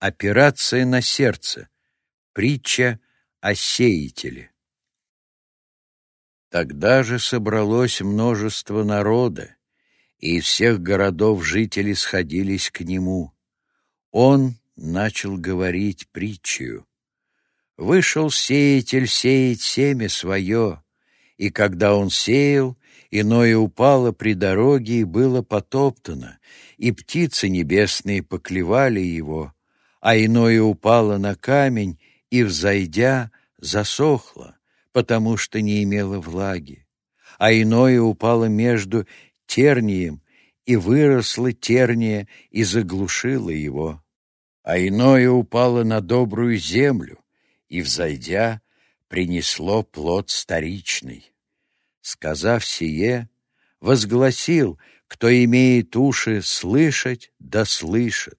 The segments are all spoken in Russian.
Операция на сердце. Притча о сеятеле. Тогда же собралось множество народа, и из всех городов жители сходились к нему. Он начал говорить притчу. Вышел сеятель сеять семя свое, и когда он сеял, иное упало при дороге и было потоптано, и птицы небесные поклевали его, а иное упало на камень и, взойдя, засохло, потому что не имело влаги, а иное упало между тернием, и выросло терния и заглушило его, а иное упало на добрую землю, и, взойдя, принесло плод старичный. Сказав сие, возгласил, кто имеет уши слышать, да слышит.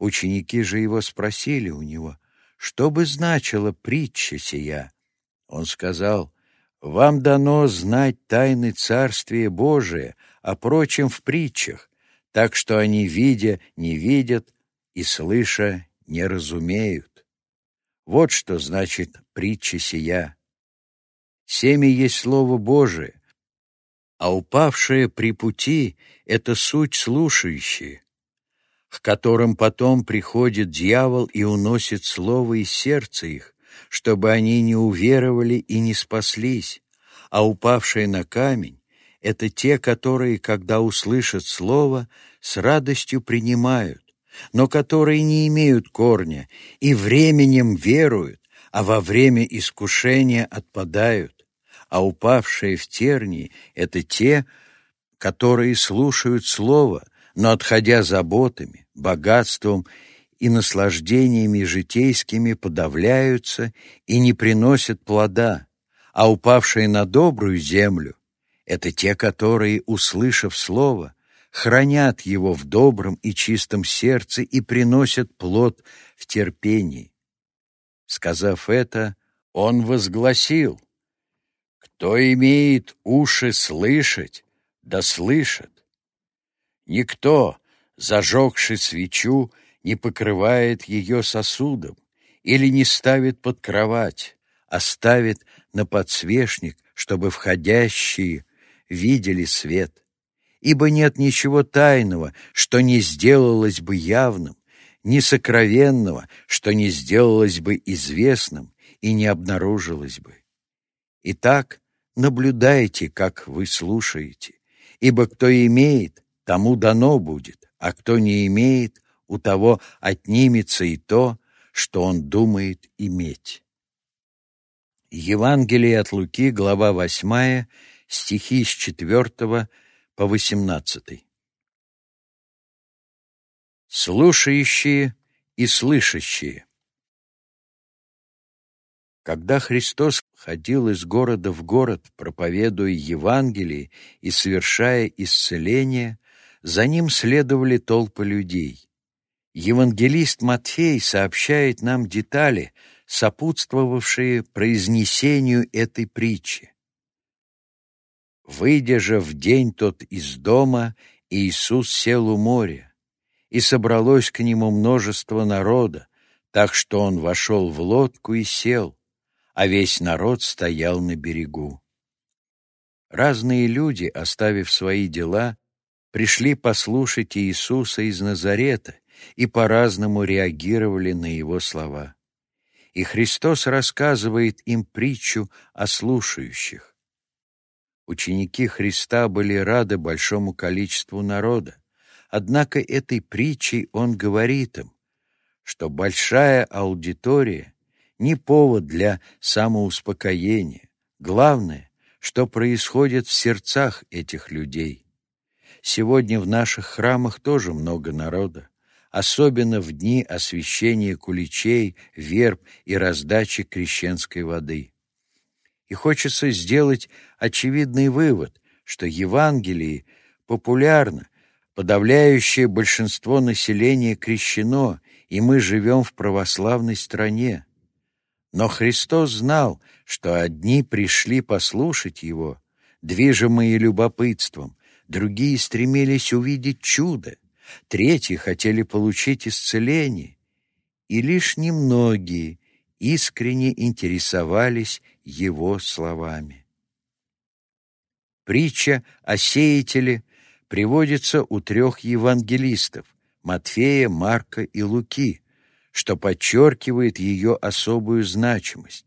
Ученики же его спросили у него, что бы значила притча сия. Он сказал, «Вам дано знать тайны Царствия Божия, а прочим в притчах, так что они, видя, не видят, и слыша, не разумеют. Вот что значит притча сия. Семя есть Слово Божие, а упавшее при пути — это суть слушающие, к которым потом приходит дьявол и уносит Слово из сердца их, чтобы они не уверовали и не спаслись, а упавшие на камень — это те, которые, когда услышат Слово, с радостью принимают, но которые не имеют корня и временем веруют, а во время искушения отпадают, а упавшие в тернии — это те, которые слушают Слово, но, отходя заботами, богатством и наслаждениями житейскими, подавляются и не приносят плода, а упавшие на добрую землю — это те, которые, услышав Слово, хранят его в добром и чистом сердце и приносят плод в терпении. Сказав это, он возгласил, «Кто имеет уши слышать, да слышит. Никто, зажегший свечу, не покрывает ее сосудом или не ставит под кровать, а ставит на подсвечник, чтобы входящие видели свет ибо нет ничего тайного, что не сделалось бы явным, ни сокровенного, что не сделалось бы известным и не обнаружилось бы. Итак, наблюдайте, как вы слушаете, ибо кто имеет, тому дано будет, а кто не имеет, у того отнимется и то, что он думает иметь. Евангелие от Луки, глава 8, стихи с 4 по восемнадцатый. Слушающие и слышащие. Когда Христос ходил из города в город, проповедуя Евангелие и совершая исцеление, за ним следовали толпы людей. Евангелист Матфей сообщает нам детали, сопутствовавшие произнесению этой притчи. Выйдя же в день тот из дома, Иисус сел у моря, и собралось к нему множество народа, так что он вошел в лодку и сел, а весь народ стоял на берегу. Разные люди, оставив свои дела, пришли послушать Иисуса из Назарета и по-разному реагировали на его слова. И Христос рассказывает им притчу о слушающих. Ученики Христа были рады большому количеству народа. Однако этой притчей он говорит им, что большая аудитория не повод для самоуспокоения. Главное, что происходит в сердцах этих людей. Сегодня в наших храмах тоже много народа, особенно в дни освящения куличей, верб и раздачи крещенской воды. И хочется сделать очевидный вывод, что Евангелие популярно, подавляющее большинство населения крещено, и мы живем в православной стране. Но Христос знал, что одни пришли послушать Его, движимые любопытством, другие стремились увидеть чудо, третьи хотели получить исцеление. и лишь немногие искренне интересовались его словами. Притча о сеятеле приводится у трех евангелистов – Матфея, Марка и Луки, что подчеркивает ее особую значимость.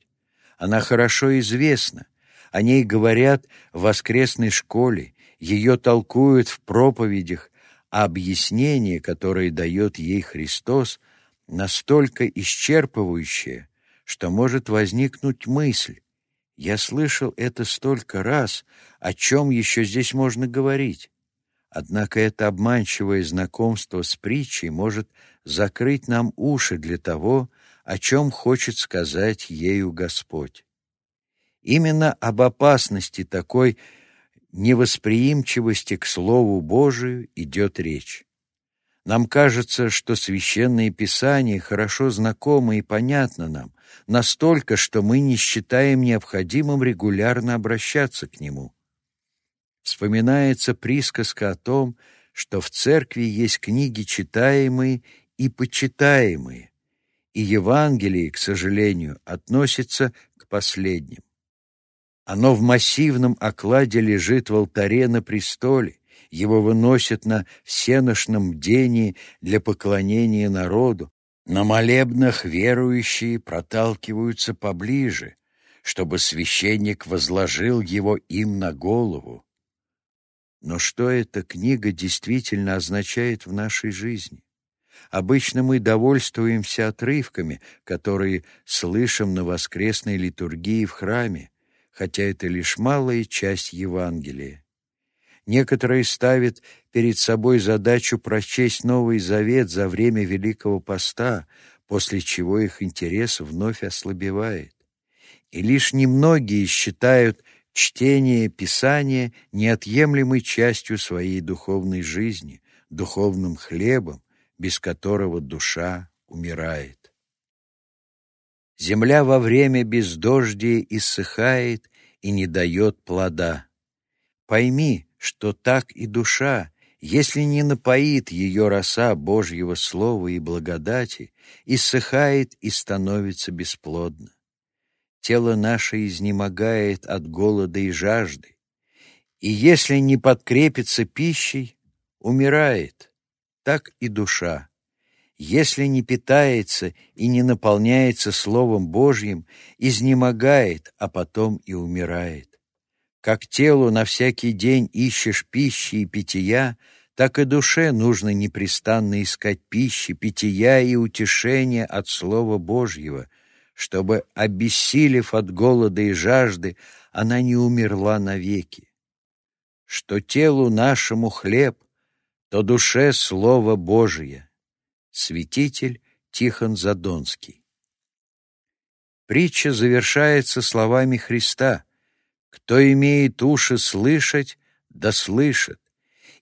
Она хорошо известна, о ней говорят в воскресной школе, ее толкуют в проповедях, а объяснение, которое дает ей Христос, настолько исчерпывающее, что может возникнуть мысль, я слышал это столько раз, о чем еще здесь можно говорить? Однако это обманчивое знакомство с притчей может закрыть нам уши для того, о чем хочет сказать ею Господь. Именно об опасности такой невосприимчивости к Слову Божию идет речь. Нам кажется, что Священное Писание хорошо знакомо и понятно нам, настолько, что мы не считаем необходимым регулярно обращаться к нему. Вспоминается присказка о том, что в церкви есть книги читаемые и почитаемые, и Евангелие, к сожалению, относится к последним. Оно в массивном окладе лежит в алтаре на престоле, его выносят на всеношном бдении для поклонения народу, на молебнах верующие проталкиваются поближе, чтобы священник возложил его им на голову. Но что эта книга действительно означает в нашей жизни? Обычно мы довольствуемся отрывками, которые слышим на воскресной литургии в храме, хотя это лишь малая часть Евангелия. Некоторые ставят перед собой задачу прочесть Новый Завет за время Великого Поста, после чего их интерес вновь ослабевает. И лишь немногие считают чтение Писания неотъемлемой частью своей духовной жизни, духовным хлебом, без которого душа умирает. Земля во время бездождия иссыхает и не дает плода. Пойми, что так и душа, если не напоит ее роса Божьего Слова и благодати, иссыхает и становится бесплодна. Тело наше изнемогает от голода и жажды, и если не подкрепится пищей, умирает, так и душа. Если не питается и не наполняется Словом Божьим, изнемогает, а потом и умирает. Как телу на всякий день ищешь пищи и питья, так и душе нужно непрестанно искать пищи, питья и утешения от Слова Божьего, чтобы, обессилев от голода и жажды, она не умерла навеки. Что телу нашему хлеб, то душе Слово Божие. Святитель Тихон Задонский. Притча завершается словами Христа — кто имеет уши слышать, да слышит.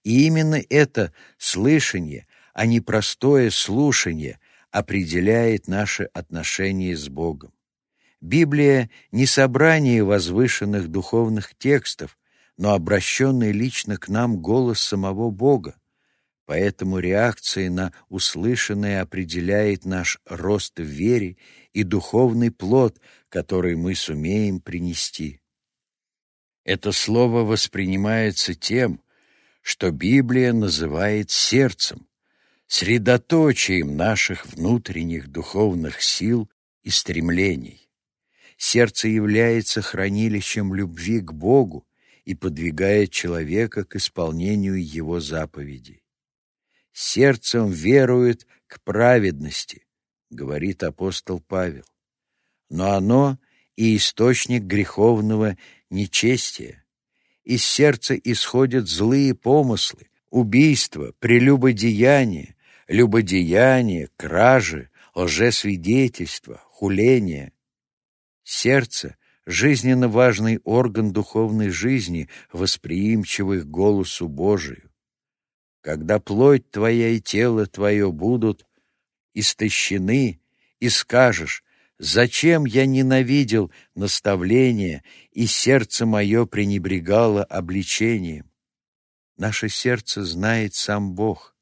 И именно это слышание, а не простое слушание, определяет наши отношения с Богом. Библия не собрание возвышенных духовных текстов, но обращенный лично к нам голос самого Бога. Поэтому реакция на услышанное определяет наш рост в вере и духовный плод, который мы сумеем принести. Это слово воспринимается тем, что Библия называет сердцем, средоточием наших внутренних духовных сил и стремлений. Сердце является хранилищем любви к Богу и подвигает человека к исполнению Его заповедей. Сердцем верует к праведности, говорит апостол Павел, но оно и источник греховного нечестие. Из сердца исходят злые помыслы, убийства, прелюбодеяние, любодеяние, кражи, лжесвидетельство, хуление. Сердце — жизненно важный орган духовной жизни, восприимчивый к голосу Божию. Когда плоть твоя и тело твое будут истощены, и скажешь, Зачем я ненавидел наставление, и сердце мое пренебрегало обличением? Наше сердце знает сам Бог.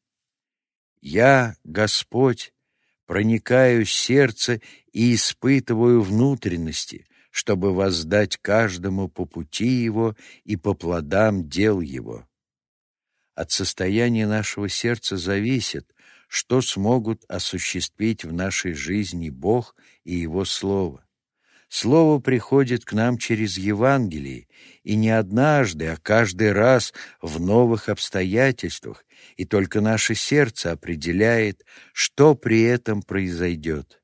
Я, Господь, проникаю в сердце и испытываю внутренности, чтобы воздать каждому по пути его и по плодам дел его. От состояния нашего сердца зависит, что смогут осуществить в нашей жизни Бог и Его Слово. Слово приходит к нам через Евангелие, и не однажды, а каждый раз в новых обстоятельствах, и только наше сердце определяет, что при этом произойдет.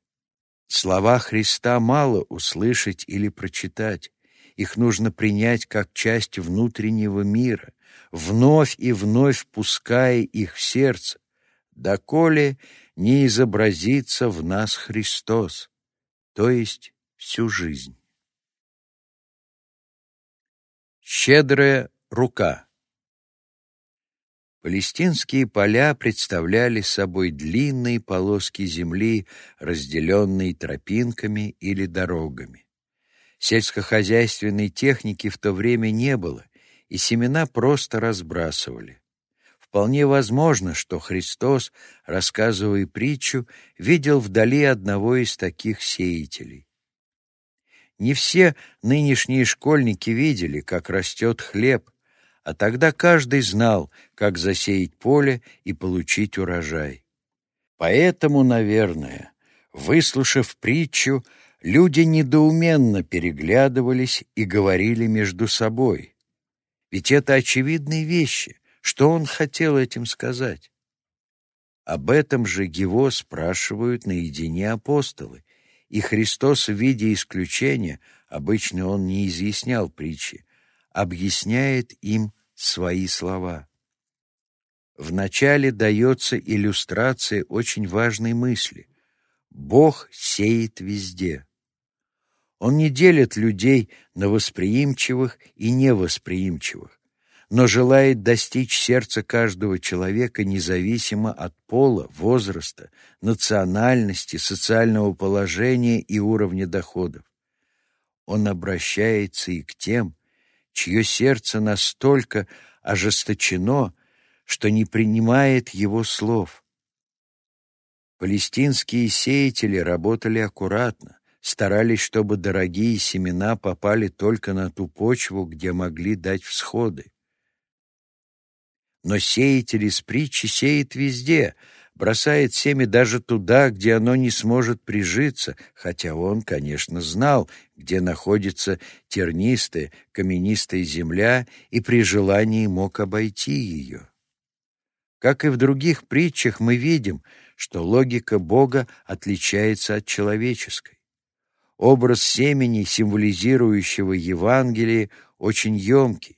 Слова Христа мало услышать или прочитать, их нужно принять как часть внутреннего мира, вновь и вновь пуская их в сердце, доколе не изобразится в нас Христос, то есть всю жизнь. Щедрая рука Палестинские поля представляли собой длинные полоски земли, разделенные тропинками или дорогами. Сельскохозяйственной техники в то время не было, и семена просто разбрасывали. Вполне возможно, что Христос, рассказывая притчу, видел вдали одного из таких сеятелей. Не все нынешние школьники видели, как растет хлеб, а тогда каждый знал, как засеять поле и получить урожай. Поэтому, наверное, выслушав притчу, люди недоуменно переглядывались и говорили между собой. Ведь это очевидные вещи. Что он хотел этим сказать? Об этом же его спрашивают наедине апостолы, и Христос в виде исключения, обычно он не изъяснял притчи, объясняет им свои слова. Вначале дается иллюстрация очень важной мысли. Бог сеет везде. Он не делит людей на восприимчивых и невосприимчивых но желает достичь сердца каждого человека независимо от пола, возраста, национальности, социального положения и уровня доходов. Он обращается и к тем, чье сердце настолько ожесточено, что не принимает его слов. Палестинские сеятели работали аккуратно, старались, чтобы дорогие семена попали только на ту почву, где могли дать всходы. Но сеятель из притчи сеет везде, бросает семя даже туда, где оно не сможет прижиться, хотя он, конечно, знал, где находится тернистая, каменистая земля, и при желании мог обойти ее. Как и в других притчах, мы видим, что логика Бога отличается от человеческой. Образ семени, символизирующего Евангелие, очень емкий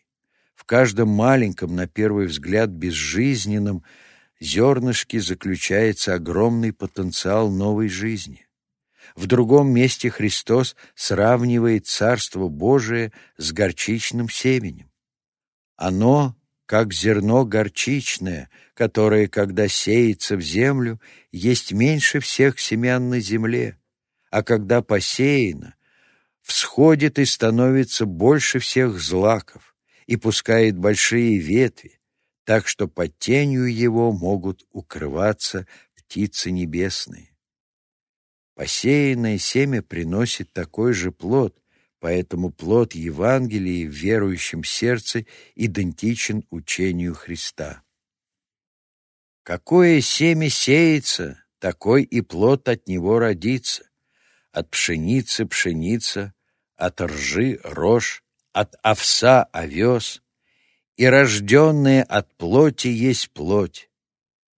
каждом маленьком, на первый взгляд, безжизненном зернышке заключается огромный потенциал новой жизни. В другом месте Христос сравнивает Царство Божие с горчичным семенем. Оно, как зерно горчичное, которое, когда сеется в землю, есть меньше всех семян на земле, а когда посеяно, всходит и становится больше всех злаков и пускает большие ветви, так что под тенью его могут укрываться птицы небесные. Посеянное семя приносит такой же плод, поэтому плод Евангелия в верующем сердце идентичен учению Христа. Какое семя сеется, такой и плод от него родится. От пшеницы пшеница, от ржи рожь, от овса овес, и рожденное от плоти есть плоть.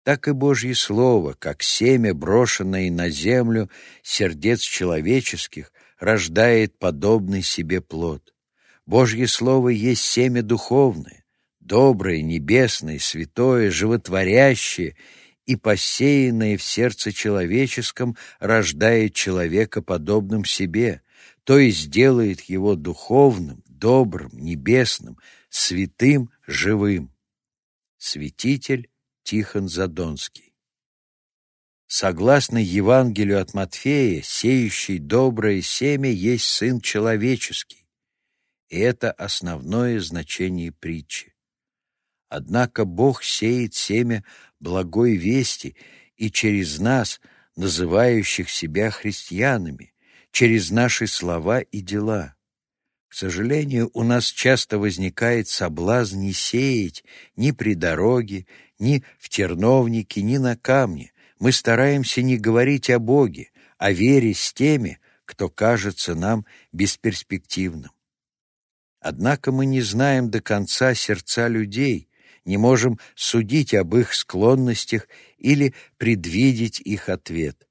Так и Божье Слово, как семя, брошенное на землю сердец человеческих, рождает подобный себе плод. Божье Слово есть семя духовное, доброе, небесное, святое, животворящее и посеянное в сердце человеческом рождает человека подобным себе, то есть делает его духовным, добрым, небесным, святым, живым. Святитель Тихон Задонский. Согласно Евангелию от Матфея, сеющий доброе семя есть Сын Человеческий, и это основное значение притчи. Однако Бог сеет семя благой вести и через нас называющих себя христианами, через наши слова и дела. К сожалению, у нас часто возникает соблазн не сеять ни при дороге, ни в терновнике, ни на камне. Мы стараемся не говорить о Боге, о вере с теми, кто кажется нам бесперспективным. Однако мы не знаем до конца сердца людей, не можем судить об их склонностях или предвидеть их ответ.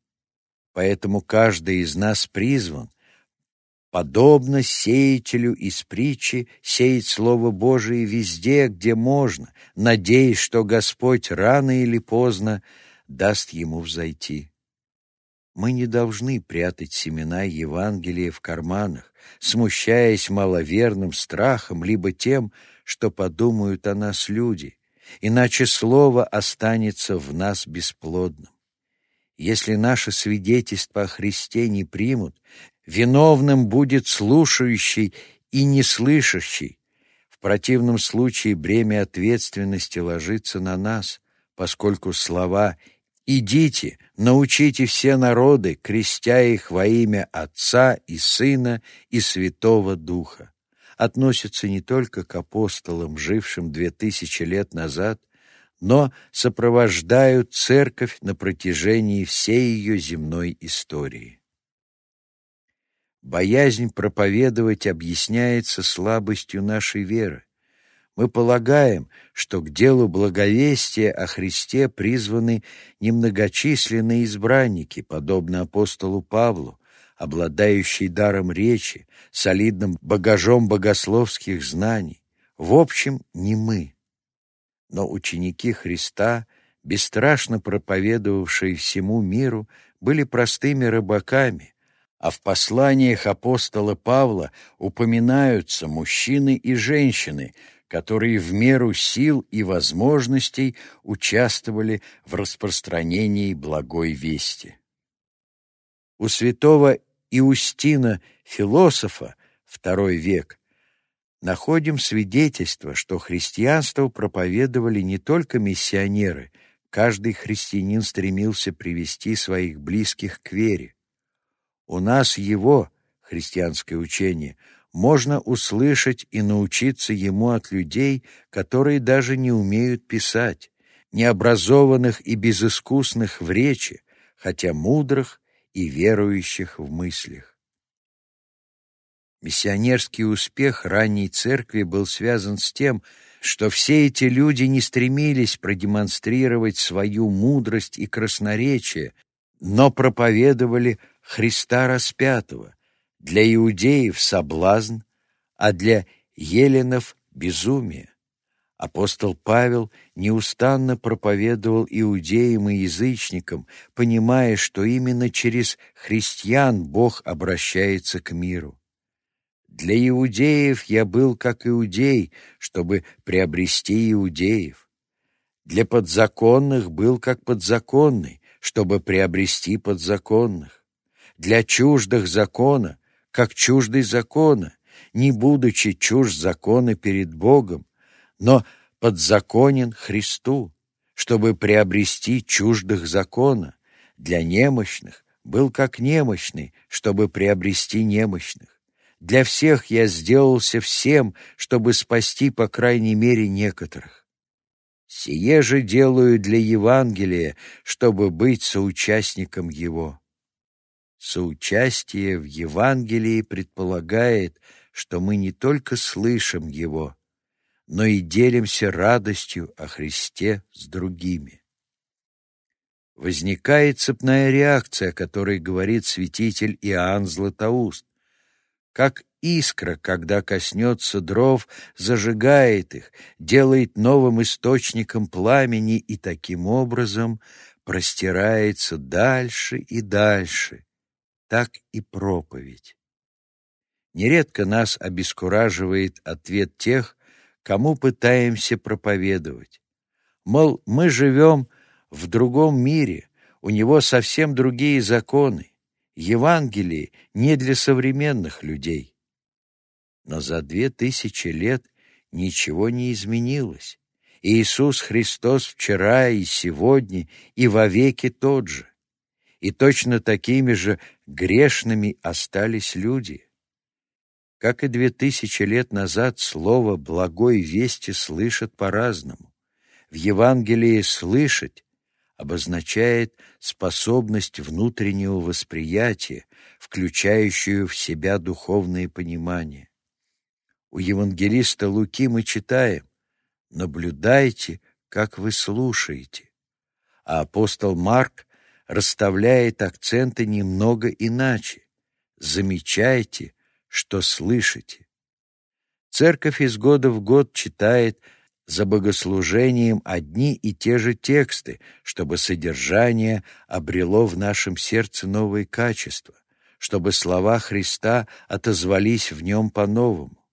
Поэтому каждый из нас призван подобно сеятелю из притчи, сеять Слово Божие везде, где можно, надеясь, что Господь рано или поздно даст ему взойти. Мы не должны прятать семена Евангелия в карманах, смущаясь маловерным страхом, либо тем, что подумают о нас люди, иначе Слово останется в нас бесплодным. Если наше свидетельство о Христе не примут, Виновным будет слушающий и не слышащий. В противном случае бремя ответственности ложится на нас, поскольку слова «Идите, научите все народы, крестя их во имя Отца и Сына и Святого Духа» относятся не только к апостолам, жившим две тысячи лет назад, но сопровождают церковь на протяжении всей ее земной истории. Боязнь проповедовать объясняется слабостью нашей веры. Мы полагаем, что к делу благовестия о Христе призваны немногочисленные избранники, подобно апостолу Павлу, обладающие даром речи, солидным багажом богословских знаний. В общем, не мы. Но ученики Христа, бесстрашно проповедовавшие всему миру, были простыми рыбаками, а в посланиях апостола Павла упоминаются мужчины и женщины, которые в меру сил и возможностей участвовали в распространении благой вести. У святого Иустина, философа, второй век, находим свидетельство, что христианство проповедовали не только миссионеры, каждый христианин стремился привести своих близких к вере. У нас его, христианское учение, можно услышать и научиться ему от людей, которые даже не умеют писать, необразованных и безыскусных в речи, хотя мудрых и верующих в мыслях. Миссионерский успех ранней церкви был связан с тем, что все эти люди не стремились продемонстрировать свою мудрость и красноречие, но проповедовали Христа распятого, для иудеев соблазн, а для еленов безумие. Апостол Павел неустанно проповедовал иудеям и язычникам, понимая, что именно через христиан Бог обращается к миру. Для иудеев я был как иудей, чтобы приобрести иудеев. Для подзаконных был как подзаконный, чтобы приобрести подзаконных для чуждых закона, как чуждый закона, не будучи чужд закона перед Богом, но подзаконен Христу, чтобы приобрести чуждых закона, для немощных был как немощный, чтобы приобрести немощных. Для всех я сделался всем, чтобы спасти, по крайней мере, некоторых. Сие же делаю для Евангелия, чтобы быть соучастником его. Соучастие в Евангелии предполагает, что мы не только слышим его, но и делимся радостью о Христе с другими. Возникает цепная реакция, о которой говорит святитель Иоанн Златоуст. Как искра, когда коснется дров, зажигает их, делает новым источником пламени и таким образом простирается дальше и дальше, так и проповедь. Нередко нас обескураживает ответ тех, кому пытаемся проповедовать. Мол, мы живем в другом мире, у него совсем другие законы. Евангелие не для современных людей. Но за две тысячи лет ничего не изменилось. Иисус Христос вчера и сегодня и вовеки тот же. и точно такими же грешными остались люди. Как и две тысячи лет назад, слово «благой вести» слышат по-разному. В Евангелии «слышать» обозначает способность внутреннего восприятия, включающую в себя духовное понимание. У евангелиста Луки мы читаем «Наблюдайте, как вы слушаете», а апостол Марк расставляет акценты немного иначе. «Замечайте, что слышите. Церковь из года в год читает за богослужением одни и те же тексты, чтобы содержание обрело в нашем сердце новые качества, чтобы слова Христа отозвались в нем по-новому.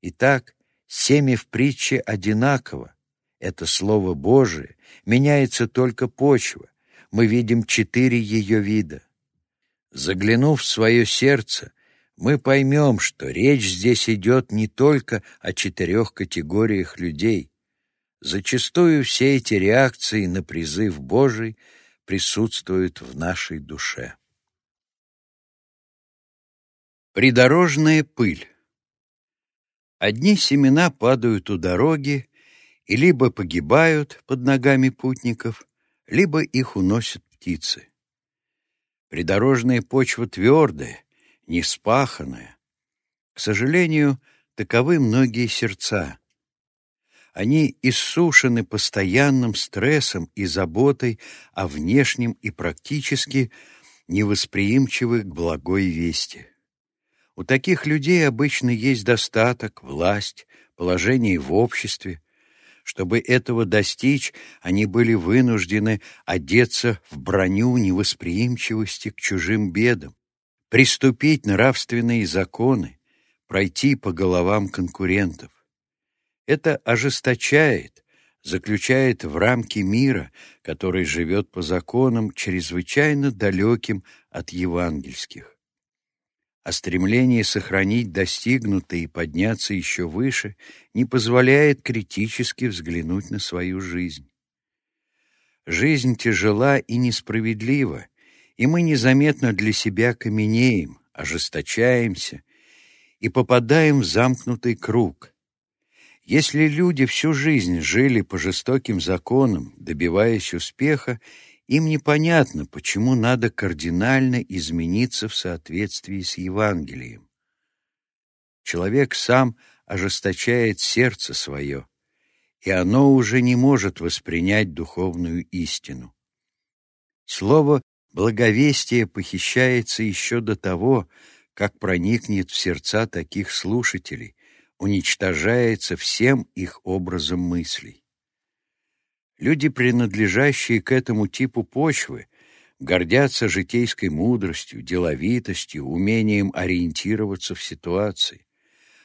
Итак, семя в притче одинаково. Это Слово Божие, меняется только почва. Мы видим четыре ее вида. Заглянув в свое сердце, мы поймем, что речь здесь идет не только о четырех категориях людей. Зачастую все эти реакции на призыв Божий присутствуют в нашей душе. Придорожная пыль Одни семена падают у дороги и либо погибают под ногами путников, либо их уносят птицы. Придорожная почва твердая, неспаханное. К сожалению, таковы многие сердца. Они иссушены постоянным стрессом и заботой о внешнем и практически невосприимчивы к благой вести. У таких людей обычно есть достаток, власть, положение в обществе. Чтобы этого достичь, они были вынуждены одеться в броню невосприимчивости к чужим бедам, приступить нравственные законы, пройти по головам конкурентов. Это ожесточает, заключает в рамки мира, который живет по законам, чрезвычайно далеким от евангельских. А стремление сохранить достигнутое и подняться еще выше не позволяет критически взглянуть на свою жизнь. Жизнь тяжела и несправедлива, и мы незаметно для себя каменеем, ожесточаемся и попадаем в замкнутый круг. Если люди всю жизнь жили по жестоким законам, добиваясь успеха, им непонятно, почему надо кардинально измениться в соответствии с Евангелием. Человек сам ожесточает сердце свое, и оно уже не может воспринять духовную истину. Слово Благовестие похищается еще до того, как проникнет в сердца таких слушателей, уничтожается всем их образом мыслей. Люди, принадлежащие к этому типу почвы, гордятся житейской мудростью, деловитостью, умением ориентироваться в ситуации.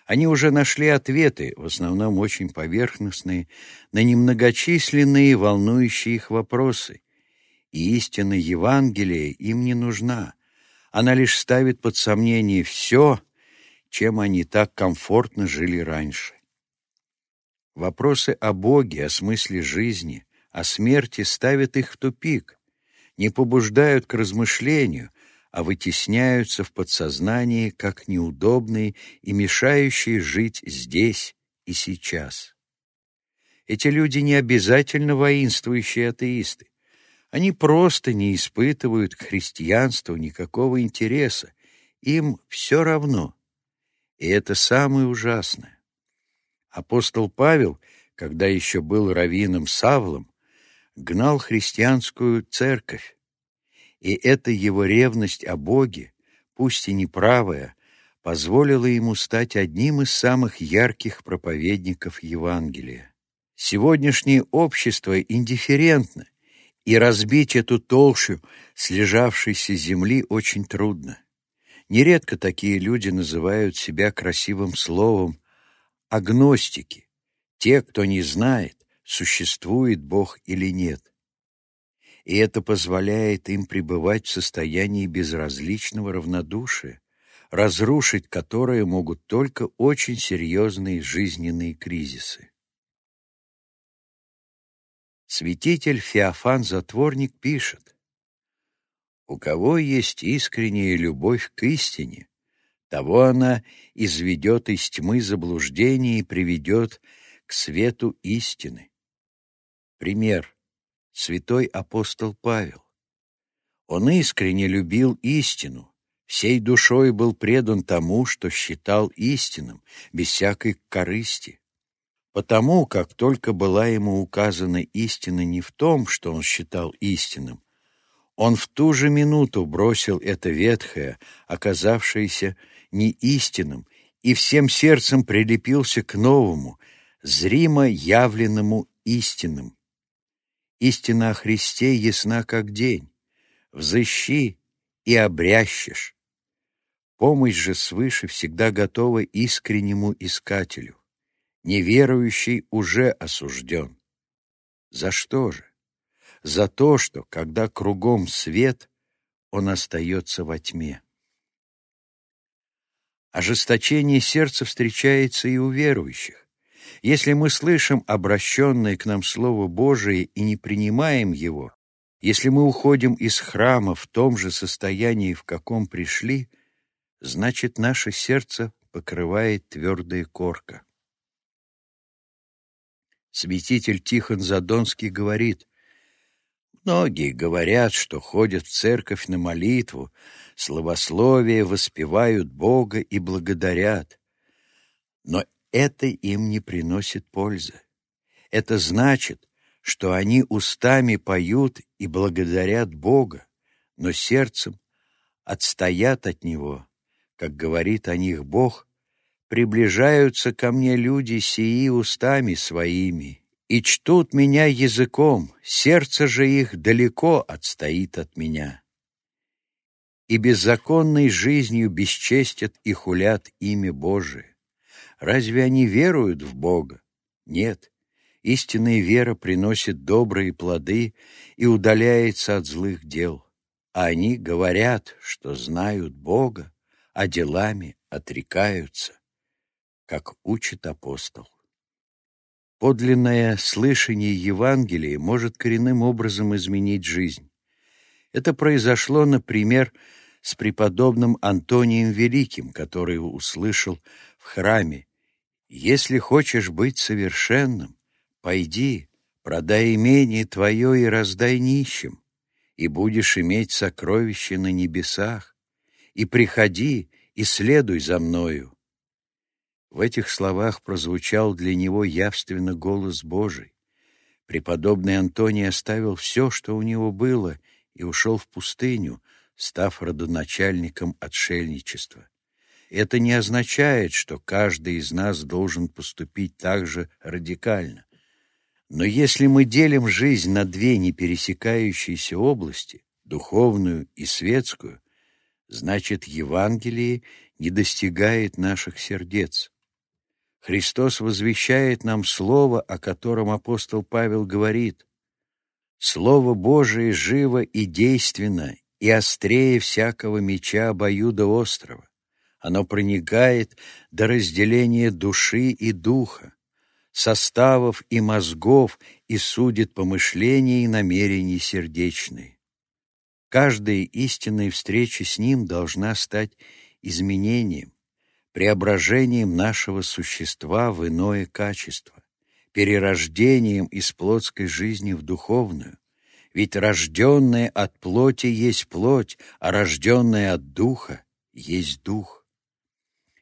Они уже нашли ответы, в основном очень поверхностные, на немногочисленные волнующие их вопросы, истина Евангелия им не нужна. Она лишь ставит под сомнение все, чем они так комфортно жили раньше. Вопросы о Боге, о смысле жизни, о смерти ставят их в тупик, не побуждают к размышлению, а вытесняются в подсознании как неудобные и мешающие жить здесь и сейчас. Эти люди не обязательно воинствующие атеисты. Они просто не испытывают к христианству никакого интереса. Им все равно. И это самое ужасное. Апостол Павел, когда еще был раввином Савлом, гнал христианскую церковь. И эта его ревность о Боге, пусть и неправая, позволила ему стать одним из самых ярких проповедников Евангелия. Сегодняшнее общество индифферентно и разбить эту толщу слежавшейся земли очень трудно. Нередко такие люди называют себя красивым словом агностики, те, кто не знает, существует Бог или нет. И это позволяет им пребывать в состоянии безразличного равнодушия, разрушить которое могут только очень серьезные жизненные кризисы. Святитель Феофан Затворник пишет, У кого есть искренняя любовь к истине, того она изведет из тьмы заблуждения и приведет к свету истины. Пример. Святой апостол Павел. Он искренне любил истину, всей душой был предан тому, что считал истинным, без всякой корысти. Потому как только была ему указана истина не в том, что он считал истинным, он в ту же минуту бросил это ветхое, оказавшееся неистинным, и всем сердцем прилепился к новому, зримо явленному истинным. Истина о Христе ясна как день. Взыщи и обрящешь. Помощь же свыше всегда готова искреннему искателю. Неверующий уже осужден. За что же? За то, что, когда кругом свет, он остается во тьме. Ожесточение сердца встречается и у верующих. Если мы слышим обращенное к нам Слово Божие и не принимаем его, если мы уходим из храма в том же состоянии, в каком пришли, значит, наше сердце покрывает твердая корка. Святитель Тихон Задонский говорит, «Многие говорят, что ходят в церковь на молитву, славословие, воспевают Бога и благодарят. Но это им не приносит пользы. Это значит, что они устами поют и благодарят Бога, но сердцем отстоят от Него, как говорит о них Бог, приближаются ко мне люди сии устами своими, и чтут меня языком, сердце же их далеко отстоит от меня. И беззаконной жизнью бесчестят и хулят имя Божие. Разве они веруют в Бога? Нет. Истинная вера приносит добрые плоды и удаляется от злых дел. А они говорят, что знают Бога, а делами отрекаются как учит апостол. Подлинное слышание Евангелия может коренным образом изменить жизнь. Это произошло, например, с преподобным Антонием Великим, который услышал в храме «Если хочешь быть совершенным, пойди, продай имение твое и раздай нищим, и будешь иметь сокровища на небесах, и приходи и следуй за мною, в этих словах прозвучал для него явственно голос Божий. Преподобный Антоний оставил все, что у него было, и ушел в пустыню, став родоначальником отшельничества. Это не означает, что каждый из нас должен поступить так же радикально. Но если мы делим жизнь на две непересекающиеся области, духовную и светскую, значит, Евангелие не достигает наших сердец. Христос возвещает нам Слово, о котором апостол Павел говорит. Слово Божие живо и действенно, и острее всякого меча обоюдоострого. Оно проникает до разделения души и духа, составов и мозгов и судит помышления и намерения сердечные. Каждая истинная встреча с Ним должна стать изменением, преображением нашего существа в иное качество, перерождением из плотской жизни в духовную. Ведь рожденное от плоти есть плоть, а рожденное от духа есть дух.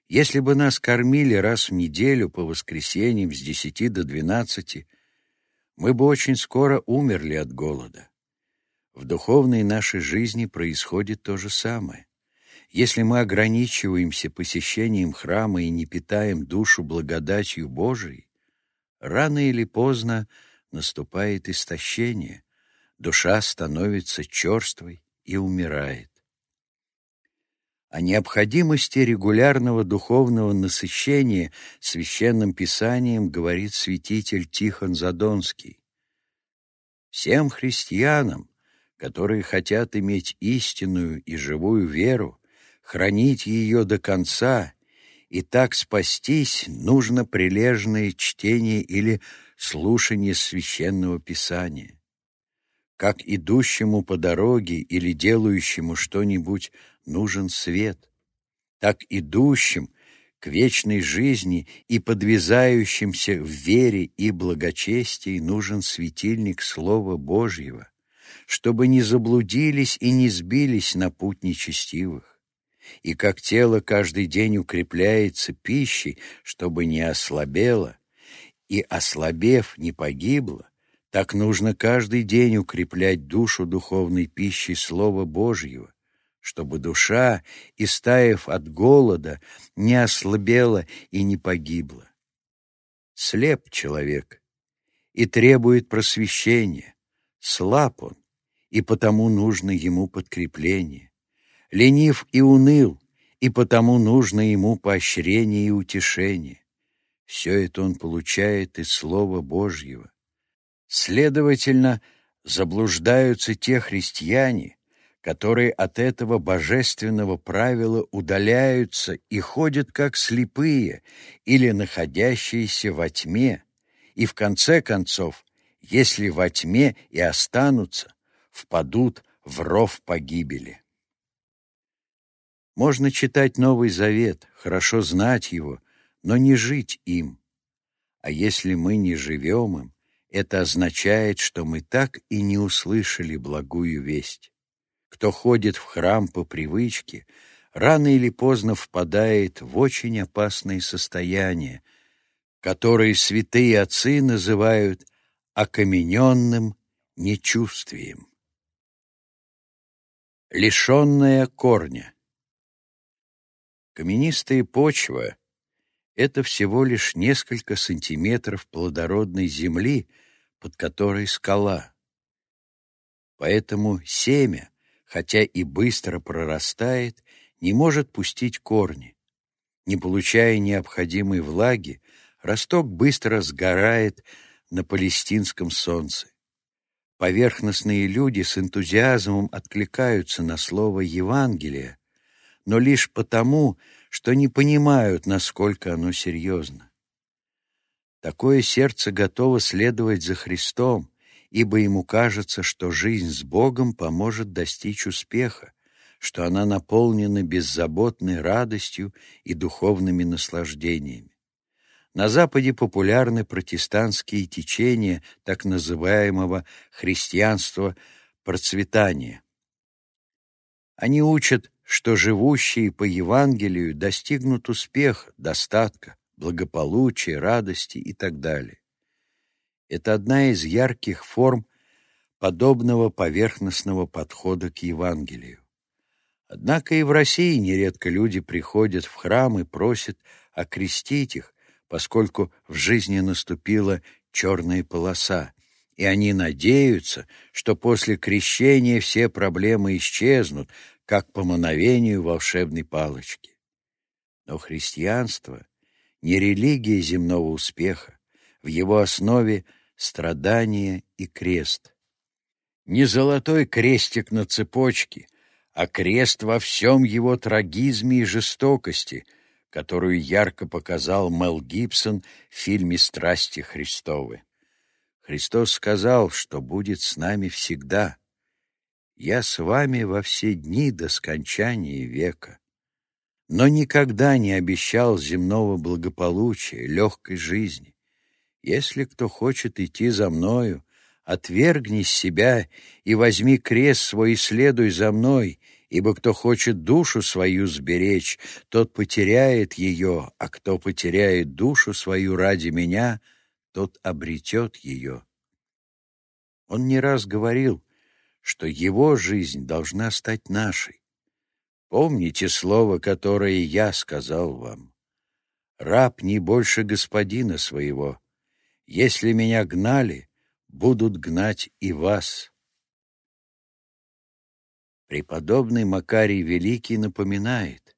Если бы нас кормили раз в неделю по воскресеньям с десяти до двенадцати, мы бы очень скоро умерли от голода. В духовной нашей жизни происходит то же самое. Если мы ограничиваемся посещением храма и не питаем душу благодатью Божией, рано или поздно наступает истощение, душа становится черствой и умирает. О необходимости регулярного духовного насыщения священным писанием говорит святитель Тихон Задонский. Всем христианам, которые хотят иметь истинную и живую веру, хранить ее до конца, и так спастись нужно прилежное чтение или слушание священного писания. как идущему по дороге или делающему что-нибудь нужен свет, так идущим к вечной жизни и подвязающимся в вере и благочестии нужен светильник Слова Божьего, чтобы не заблудились и не сбились на путь нечестивых. И как тело каждый день укрепляется пищей, чтобы не ослабело, и, ослабев, не погибло, так нужно каждый день укреплять душу духовной пищей Слова Божьего, чтобы душа, истаив от голода, не ослабела и не погибла. Слеп человек и требует просвещения, слаб он, и потому нужно ему подкрепление. Ленив и уныл, и потому нужно ему поощрение и утешение. Все это он получает из Слова Божьего. Следовательно, заблуждаются те христиане, которые от этого божественного правила удаляются и ходят как слепые или находящиеся во тьме, и в конце концов, если во тьме и останутся, впадут в ров погибели. Можно читать Новый Завет, хорошо знать его, но не жить им. А если мы не живем им, это означает, что мы так и не услышали благую весть. Кто ходит в храм по привычке, рано или поздно впадает в очень опасные состояния, которые святые отцы называют окамененным нечувствием лишенная корня. Каменистая почва — это всего лишь несколько сантиметров плодородной земли, под которой скала. Поэтому семя, хотя и быстро прорастает, не может пустить корни. Не получая необходимой влаги, росток быстро сгорает на палестинском солнце. Поверхностные люди с энтузиазмом откликаются на слово Евангелия, но лишь потому, что не понимают, насколько оно серьезно. Такое сердце готово следовать за Христом, ибо ему кажется, что жизнь с Богом поможет достичь успеха, что она наполнена беззаботной радостью и духовными наслаждениями. На Западе популярны протестантские течения так называемого христианства процветания. Они учат, что живущие по Евангелию достигнут успеха, достатка, благополучия, радости и так далее. Это одна из ярких форм подобного поверхностного подхода к Евангелию. Однако и в России нередко люди приходят в храм и просят окрестить их, поскольку в жизни наступила черная полоса, и они надеются, что после крещения все проблемы исчезнут, как по мановению волшебной палочки. Но христианство не религия земного успеха, в его основе страдание и крест. Не золотой крестик на цепочке, а крест во всем его трагизме и жестокости — которую ярко показал Мел Гибсон в фильме «Страсти Христовы». Христос сказал, что будет с нами всегда. «Я с вами во все дни до скончания века» но никогда не обещал земного благополучия, легкой жизни. Если кто хочет идти за мною, отвергни себя и возьми крест свой и следуй за мной, Ибо кто хочет душу свою сберечь, тот потеряет ее, а кто потеряет душу свою ради меня, тот обретет ее. Он не раз говорил, что его жизнь должна стать нашей. Помните слово, которое я сказал вам. Раб не больше господина своего. Если меня гнали, будут гнать и вас. Преподобный Макарий Великий напоминает,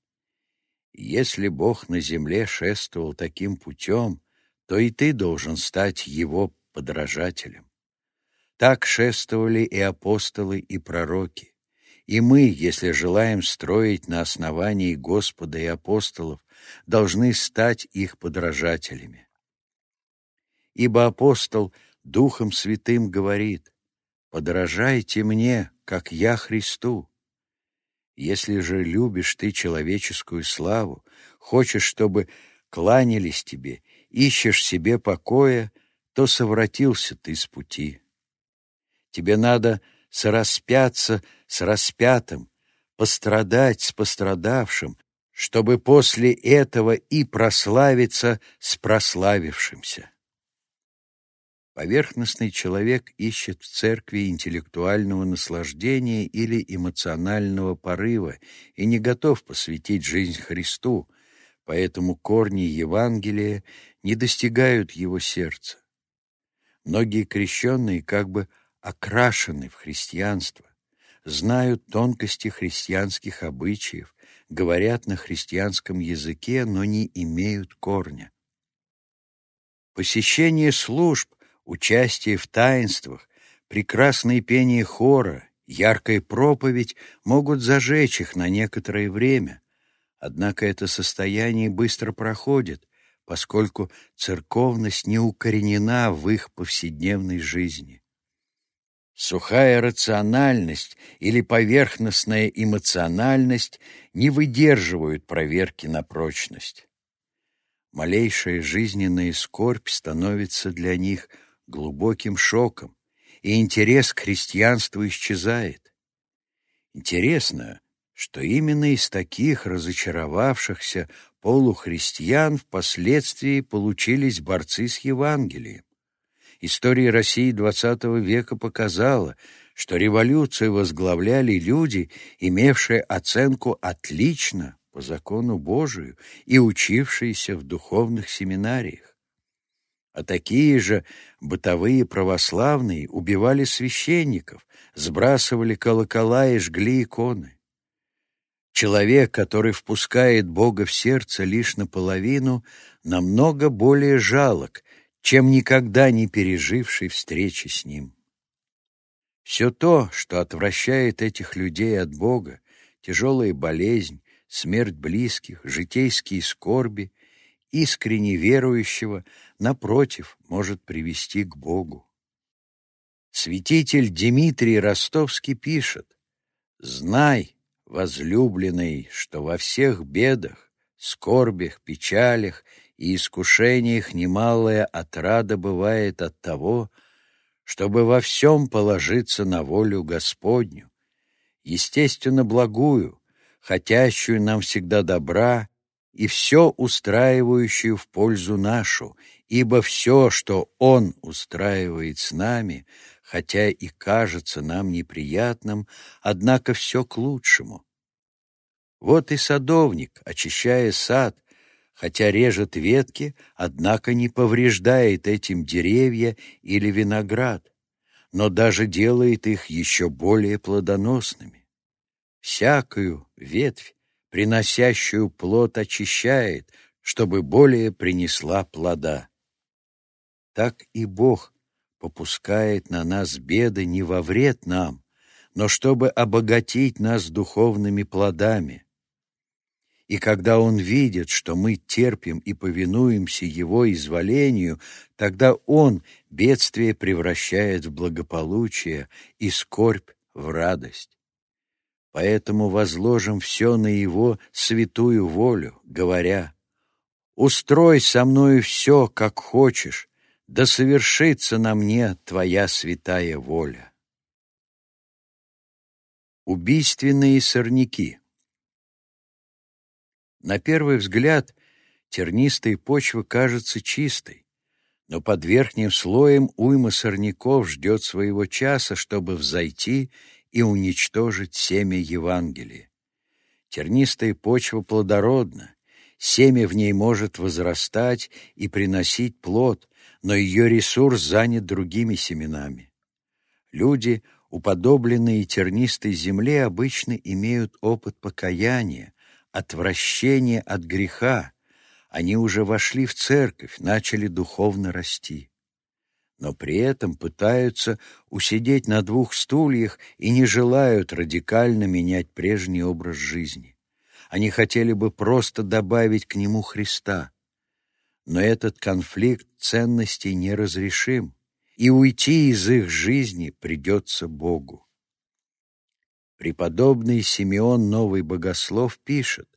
если Бог на земле шествовал таким путем, то и ты должен стать его подражателем. Так шествовали и апостолы, и пророки. И мы, если желаем строить на основании Господа и апостолов, должны стать их подражателями. Ибо апостол Духом Святым говорит, подражайте мне, как я Христу. Если же любишь ты человеческую славу, хочешь, чтобы кланялись тебе, ищешь себе покоя, то совратился ты с пути. Тебе надо сораспяться с распятым, пострадать с пострадавшим, чтобы после этого и прославиться с прославившимся. Поверхностный человек ищет в церкви интеллектуального наслаждения или эмоционального порыва и не готов посвятить жизнь Христу, поэтому корни Евангелия не достигают его сердца. Многие крещенные как бы окрашены в христианство, знают тонкости христианских обычаев, говорят на христианском языке, но не имеют корня. Посещение служб участие в таинствах, прекрасное пение хора, яркая проповедь могут зажечь их на некоторое время. Однако это состояние быстро проходит, поскольку церковность не укоренена в их повседневной жизни. Сухая рациональность или поверхностная эмоциональность не выдерживают проверки на прочность. Малейшая жизненная скорбь становится для них – глубоким шоком, и интерес к христианству исчезает. Интересно, что именно из таких разочаровавшихся полухристиан впоследствии получились борцы с Евангелием. История России XX века показала, что революцию возглавляли люди, имевшие оценку «отлично» по закону Божию и учившиеся в духовных семинариях а такие же бытовые православные убивали священников, сбрасывали колокола и жгли иконы. Человек, который впускает Бога в сердце лишь наполовину, намного более жалок, чем никогда не переживший встречи с Ним. Все то, что отвращает этих людей от Бога, тяжелая болезнь, смерть близких, житейские скорби, искренне верующего, напротив, может привести к Богу. Святитель Дмитрий Ростовский пишет, «Знай, возлюбленный, что во всех бедах, скорбях, печалях и искушениях немалая отрада бывает от того, чтобы во всем положиться на волю Господню, естественно, благую, хотящую нам всегда добра и все устраивающую в пользу нашу, ибо все, что Он устраивает с нами, хотя и кажется нам неприятным, однако все к лучшему. Вот и садовник, очищая сад, хотя режет ветки, однако не повреждает этим деревья или виноград, но даже делает их еще более плодоносными. Всякую ветвь, приносящую плод, очищает, чтобы более принесла плода. Так и Бог попускает на нас беды не во вред нам, но чтобы обогатить нас духовными плодами. И когда Он видит, что мы терпим и повинуемся Его изволению, тогда Он бедствие превращает в благополучие и скорбь в радость. Поэтому возложим все на Его святую волю, говоря, «Устрой со мною все, как хочешь, да совершится на мне Твоя святая воля». Убийственные сорняки На первый взгляд тернистая почва кажется чистой, но под верхним слоем уйма сорняков ждет своего часа, чтобы взойти и уничтожить семя Евангелия. Тернистая почва плодородна, семя в ней может возрастать и приносить плод, но ее ресурс занят другими семенами. Люди, уподобленные тернистой земле, обычно имеют опыт покаяния, отвращения от греха. Они уже вошли в церковь, начали духовно расти но при этом пытаются усидеть на двух стульях и не желают радикально менять прежний образ жизни. Они хотели бы просто добавить к нему Христа. Но этот конфликт ценностей неразрешим, и уйти из их жизни придется Богу. Преподобный Симеон Новый Богослов пишет,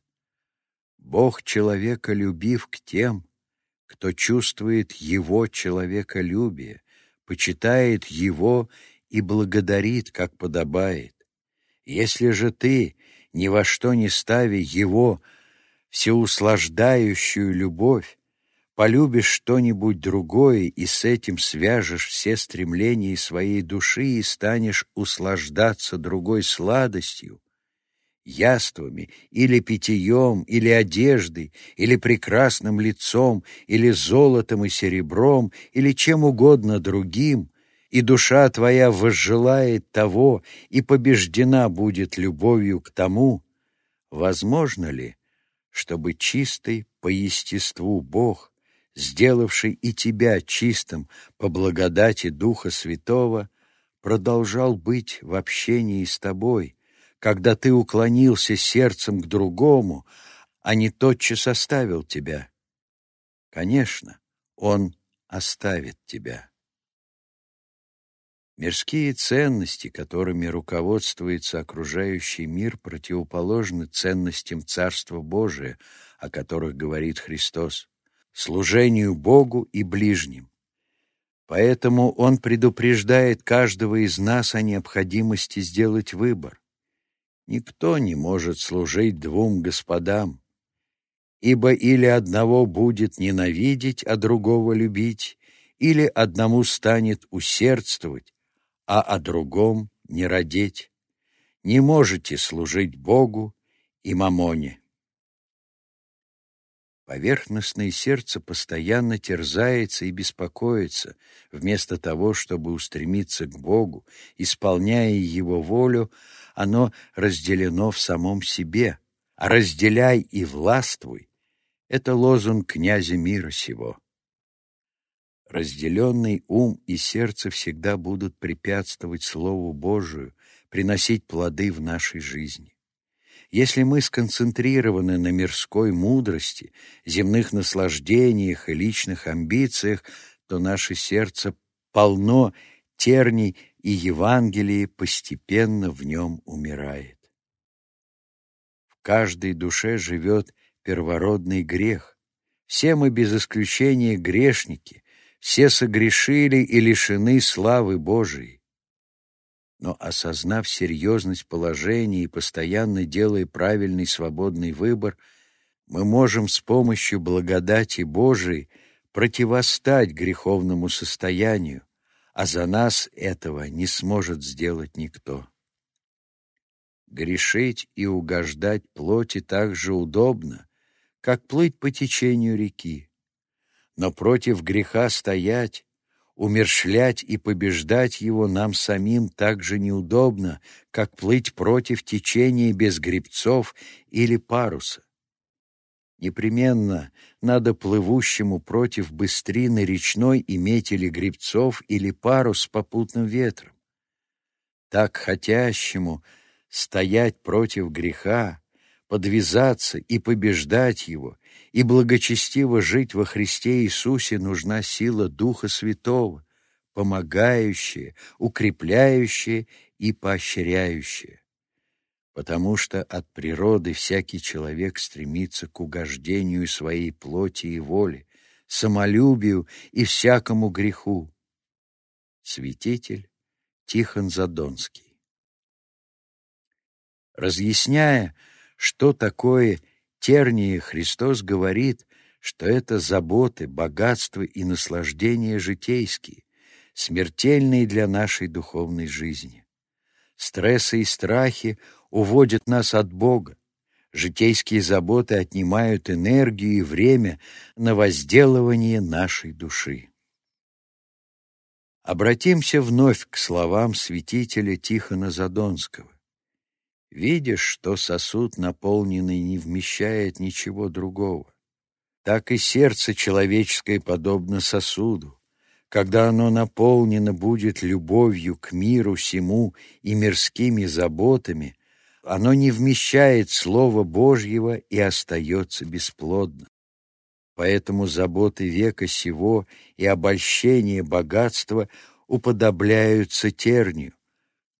«Бог человека любив к тем, кто чувствует Его человеколюбие, почитает Его и благодарит, как подобает. Если же ты, ни во что не ставя Его всеуслаждающую любовь, полюбишь что-нибудь другое и с этим свяжешь все стремления своей души и станешь услаждаться другой сладостью, яствами, или питьем, или одеждой, или прекрасным лицом, или золотом и серебром, или чем угодно другим, и душа твоя возжелает того, и побеждена будет любовью к тому, возможно ли, чтобы чистый по естеству Бог, сделавший и тебя чистым по благодати Духа Святого, продолжал быть в общении с тобой, когда ты уклонился сердцем к другому, а не тотчас оставил тебя. Конечно, Он оставит тебя. Мирские ценности, которыми руководствуется окружающий мир, противоположны ценностям Царства Божия, о которых говорит Христос, служению Богу и ближним. Поэтому Он предупреждает каждого из нас о необходимости сделать выбор. Никто не может служить двум господам, ибо или одного будет ненавидеть, а другого любить, или одному станет усердствовать, а о другом не родить. Не можете служить Богу и мамоне. Поверхностное сердце постоянно терзается и беспокоится, вместо того, чтобы устремиться к Богу, исполняя Его волю, оно разделено в самом себе, а разделяй и властвуй — это лозунг князя мира сего. Разделенный ум и сердце всегда будут препятствовать Слову Божию, приносить плоды в нашей жизни. Если мы сконцентрированы на мирской мудрости, земных наслаждениях и личных амбициях, то наше сердце полно терний, и Евангелие постепенно в нем умирает. В каждой душе живет первородный грех. Все мы без исключения грешники, все согрешили и лишены славы Божией. Но осознав серьезность положения и постоянно делая правильный свободный выбор, мы можем с помощью благодати Божией противостать греховному состоянию, а за нас этого не сможет сделать никто. Грешить и угождать плоти так же удобно, как плыть по течению реки. Но против греха стоять, умершлять и побеждать его нам самим так же неудобно, как плыть против течения без гребцов или паруса. Непременно надо плывущему против быстрины речной иметь или гребцов, или парус с попутным ветром. Так хотящему стоять против греха, подвязаться и побеждать его, и благочестиво жить во Христе Иисусе нужна сила Духа Святого, помогающая, укрепляющая и поощряющая. Потому что от природы всякий человек стремится к угождению своей плоти и воли, самолюбию и всякому греху. Святитель Тихон Задонский Разъясняя, что такое тернии Христос говорит, что это заботы, богатства и наслаждения житейские, смертельные для нашей духовной жизни. Стрессы и страхи уводят нас от Бога. Житейские заботы отнимают энергию и время на возделывание нашей души. Обратимся вновь к словам святителя Тихона Задонского. Видишь, что сосуд наполненный не вмещает ничего другого. Так и сердце человеческое подобно сосуду. Когда оно наполнено будет любовью к миру сему и мирскими заботами, оно не вмещает Слова Божьего и остается бесплодным. Поэтому заботы века сего и обольщение богатства уподобляются тернию,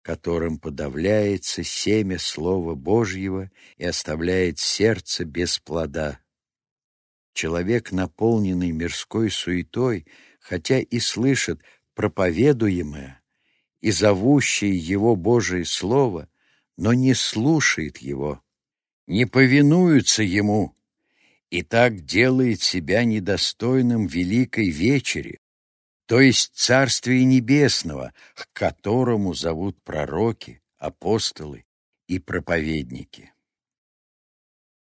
которым подавляется семя Слова Божьего и оставляет сердце без плода. Человек, наполненный мирской суетой, хотя и слышит проповедуемое и зовущее его Божие Слово, но не слушает его, не повинуется ему, и так делает себя недостойным великой вечери, то есть Царствия Небесного, к которому зовут пророки, апостолы и проповедники.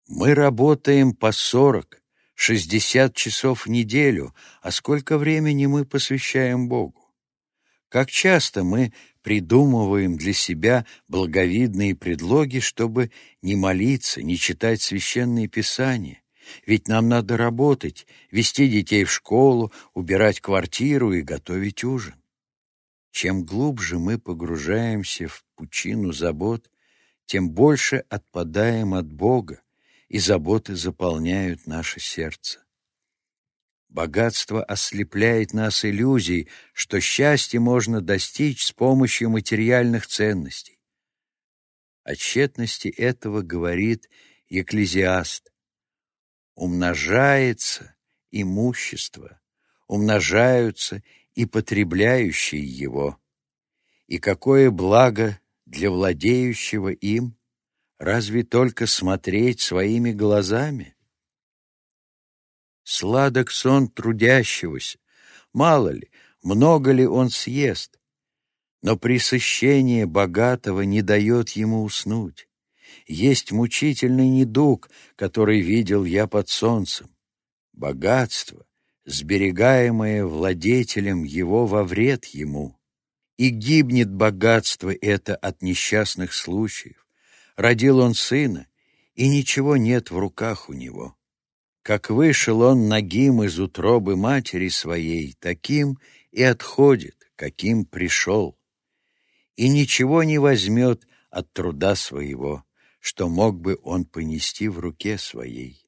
Мы работаем по сорок, шестьдесят часов в неделю, а сколько времени мы посвящаем Богу? Как часто мы придумываем для себя благовидные предлоги, чтобы не молиться, не читать священные писания, ведь нам надо работать, вести детей в школу, убирать квартиру и готовить ужин. Чем глубже мы погружаемся в пучину забот, тем больше отпадаем от Бога, и заботы заполняют наше сердце. Богатство ослепляет нас иллюзией, что счастье можно достичь с помощью материальных ценностей. О тщетности этого говорит Екклезиаст умножается имущество, умножаются и потребляющие его. И какое благо для владеющего им, разве только смотреть своими глазами? Сладок сон трудящегося, мало ли, много ли он съест, но пресыщение богатого не дает ему уснуть есть мучительный недуг, который видел я под солнцем. Богатство, сберегаемое владетелем его во вред ему. И гибнет богатство это от несчастных случаев. Родил он сына, и ничего нет в руках у него. Как вышел он нагим из утробы матери своей, таким и отходит, каким пришел. И ничего не возьмет от труда своего что мог бы он понести в руке своей.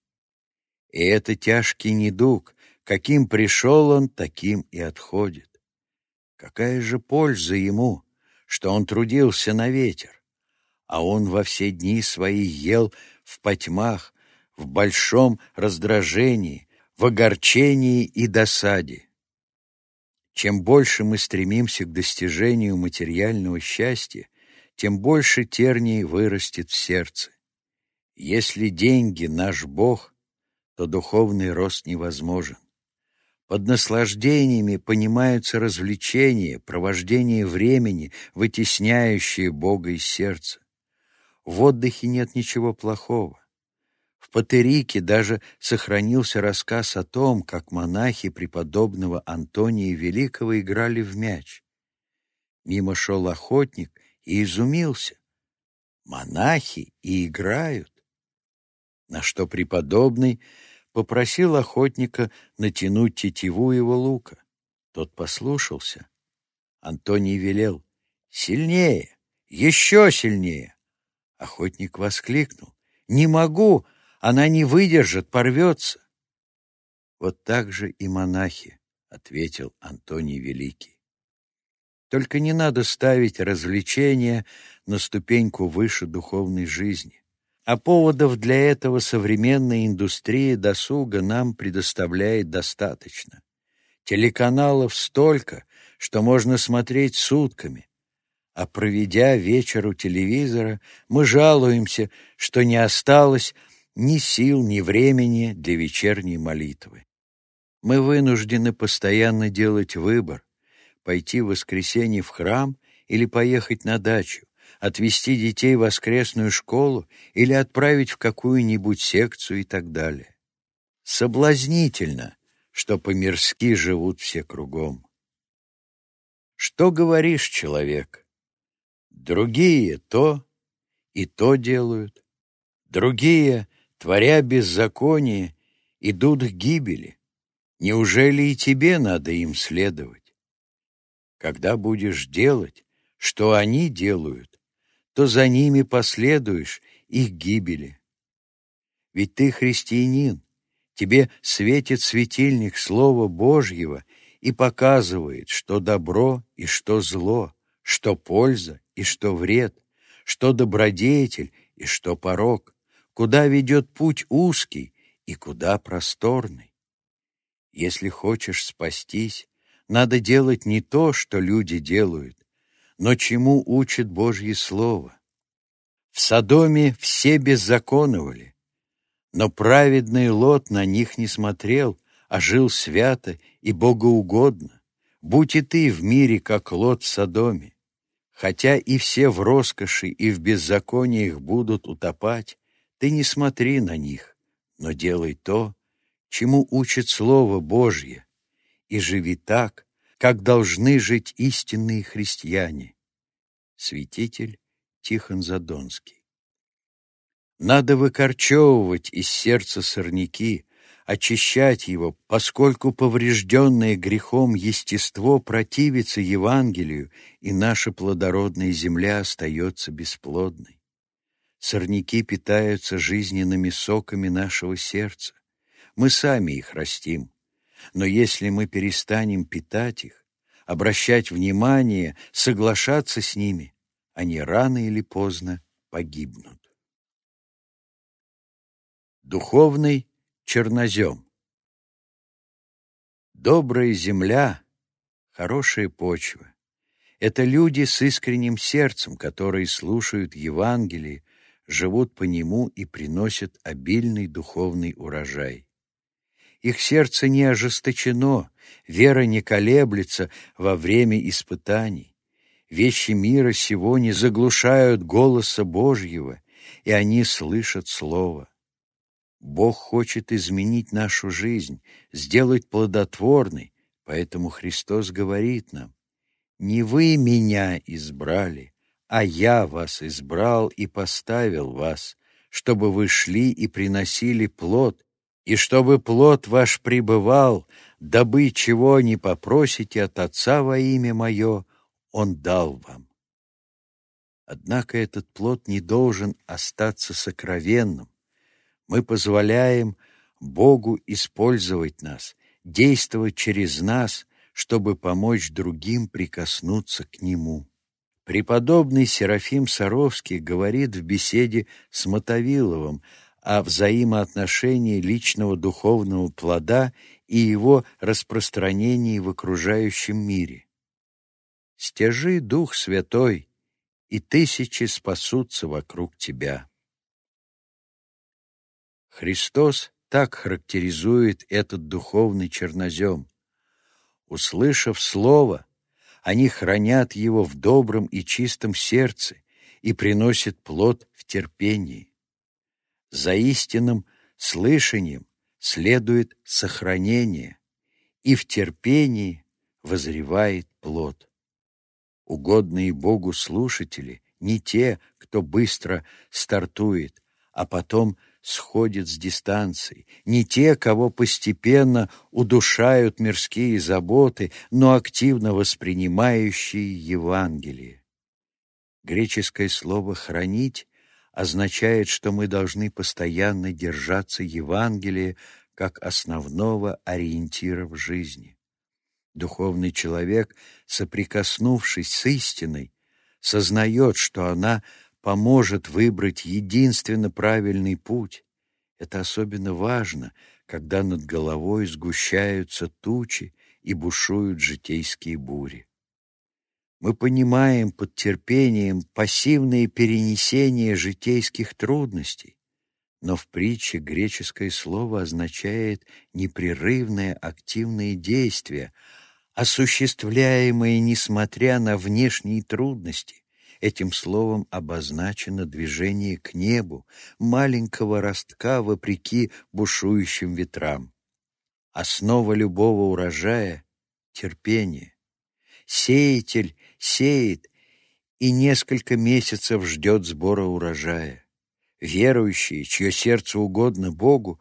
И это тяжкий недуг, каким пришел он, таким и отходит. Какая же польза ему, что он трудился на ветер, а он во все дни свои ел в потьмах, в большом раздражении, в огорчении и досаде. Чем больше мы стремимся к достижению материального счастья, тем больше терний вырастет в сердце. Если деньги — наш Бог, то духовный рост невозможен. Под наслаждениями понимаются развлечения, провождение времени, вытесняющие Бога из сердца. В отдыхе нет ничего плохого. В Патерике даже сохранился рассказ о том, как монахи преподобного Антония Великого играли в мяч. Мимо шел охотник и изумился. Монахи и играют. На что преподобный попросил охотника натянуть тетиву его лука. Тот послушался. Антоний велел «Сильнее! Еще сильнее!» Охотник воскликнул «Не могу! Она не выдержит, порвется!» «Вот так же и монахи», — ответил Антоний Великий. Только не надо ставить развлечения на ступеньку выше духовной жизни. А поводов для этого современная индустрия досуга нам предоставляет достаточно. Телеканалов столько, что можно смотреть сутками. А проведя вечер у телевизора, мы жалуемся, что не осталось ни сил, ни времени для вечерней молитвы. Мы вынуждены постоянно делать выбор, пойти в воскресенье в храм или поехать на дачу, отвезти детей в воскресную школу или отправить в какую-нибудь секцию и так далее. Соблазнительно, что по-мирски живут все кругом. Что говоришь, человек? Другие то и то делают. Другие, творя беззаконие, идут к гибели. Неужели и тебе надо им следовать? Когда будешь делать, что они делают, то за ними последуешь их гибели. Ведь ты христианин, тебе светит светильник Слова Божьего, и показывает, что добро и что зло, что польза и что вред, что добродетель и что порок, куда ведет путь узкий и куда просторный. Если хочешь спастись, надо делать не то, что люди делают, но чему учит Божье Слово. В Содоме все беззаконовали, но праведный Лот на них не смотрел, а жил свято и богоугодно. Будь и ты в мире, как Лот в Содоме. Хотя и все в роскоши и в беззакониях будут утопать, ты не смотри на них, но делай то, чему учит Слово Божье, и живи так, как должны жить истинные христиане. Святитель Тихон Задонский Надо выкорчевывать из сердца сорняки, очищать его, поскольку поврежденное грехом естество противится Евангелию, и наша плодородная земля остается бесплодной. Сорняки питаются жизненными соками нашего сердца. Мы сами их растим. Но если мы перестанем питать их, обращать внимание, соглашаться с ними, они рано или поздно погибнут. Духовный чернозем. Добрая земля — хорошая почва. Это люди с искренним сердцем, которые слушают Евангелие, живут по нему и приносят обильный духовный урожай. Их сердце не ожесточено, вера не колеблется во время испытаний. Вещи мира сего не заглушают голоса Божьего, и они слышат Слово. Бог хочет изменить нашу жизнь, сделать плодотворной, поэтому Христос говорит нам, «Не вы меня избрали, а я вас избрал и поставил вас, чтобы вы шли и приносили плод, и чтобы плод ваш пребывал, дабы чего не попросите от Отца во имя Мое, Он дал вам». Однако этот плод не должен остаться сокровенным, мы позволяем Богу использовать нас, действовать через нас, чтобы помочь другим прикоснуться к Нему. Преподобный Серафим Саровский говорит в беседе с Мотовиловым о взаимоотношении личного духовного плода и его распространении в окружающем мире. «Стяжи Дух Святой, и тысячи спасутся вокруг тебя». Христос так характеризует этот духовный чернозем. Услышав Слово, они хранят его в добром и чистом сердце и приносят плод в терпении. За истинным слышанием следует сохранение, и в терпении возревает плод. Угодные Богу слушатели не те, кто быстро стартует, а потом – сходит с дистанции, не те, кого постепенно удушают мирские заботы, но активно воспринимающие Евангелие. Греческое слово «хранить» означает, что мы должны постоянно держаться Евангелия как основного ориентира в жизни. Духовный человек, соприкоснувшись с истиной, сознает, что она поможет выбрать единственно правильный путь. Это особенно важно, когда над головой сгущаются тучи и бушуют житейские бури. Мы понимаем под терпением пассивные перенесения житейских трудностей, но в притче греческое слово означает непрерывное активное действие, осуществляемое несмотря на внешние трудности, Этим словом обозначено движение к небу маленького ростка вопреки бушующим ветрам. Основа любого урожая — терпение. Сеятель сеет и несколько месяцев ждет сбора урожая. Верующие, чье сердце угодно Богу,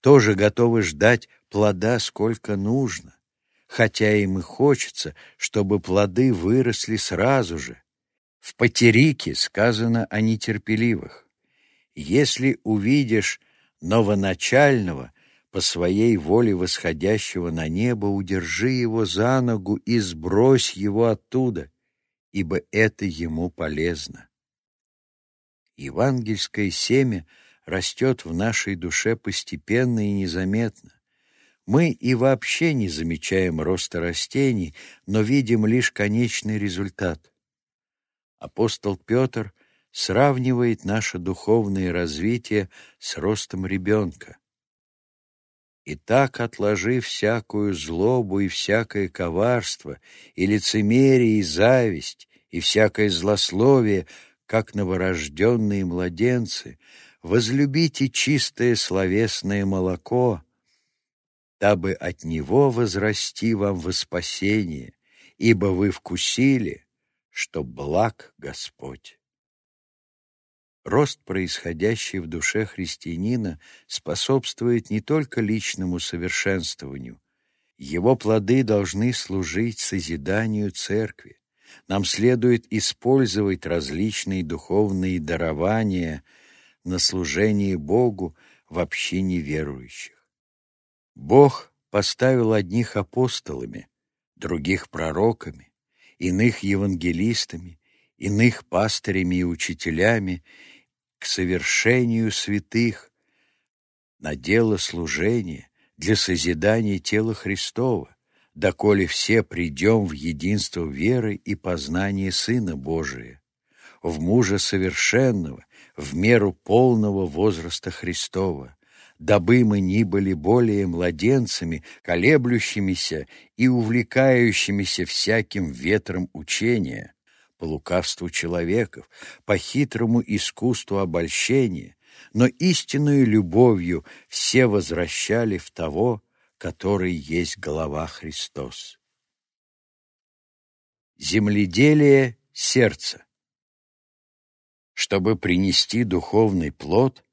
тоже готовы ждать плода сколько нужно, хотя им и хочется, чтобы плоды выросли сразу же, в Патерике сказано о нетерпеливых. Если увидишь новоначального, по своей воле восходящего на небо, удержи его за ногу и сбрось его оттуда, ибо это ему полезно. Евангельское семя растет в нашей душе постепенно и незаметно. Мы и вообще не замечаем роста растений, но видим лишь конечный результат. Апостол Петр сравнивает наше духовное развитие с ростом ребенка. И так, отложив всякую злобу и всякое коварство, и лицемерие, и зависть, и всякое злословие, как новорожденные младенцы, возлюбите чистое словесное молоко, дабы от него возрасти вам во спасение, ибо вы вкусили, что благ Господь. Рост, происходящий в душе христианина, способствует не только личному совершенствованию. Его плоды должны служить созиданию церкви. Нам следует использовать различные духовные дарования на служение Богу в общине верующих. Бог поставил одних апостолами, других пророками, иных евангелистами, иных пастырями и учителями, к совершению святых, на дело служения, для созидания тела Христова, доколе все придем в единство веры и познания Сына Божия, в мужа совершенного, в меру полного возраста Христова, дабы мы ни были более младенцами, колеблющимися и увлекающимися всяким ветром учения, по лукавству человеков, по хитрому искусству обольщения, но истинную любовью все возвращали в того, который есть голова Христос. Земледелие сердца Чтобы принести духовный плод,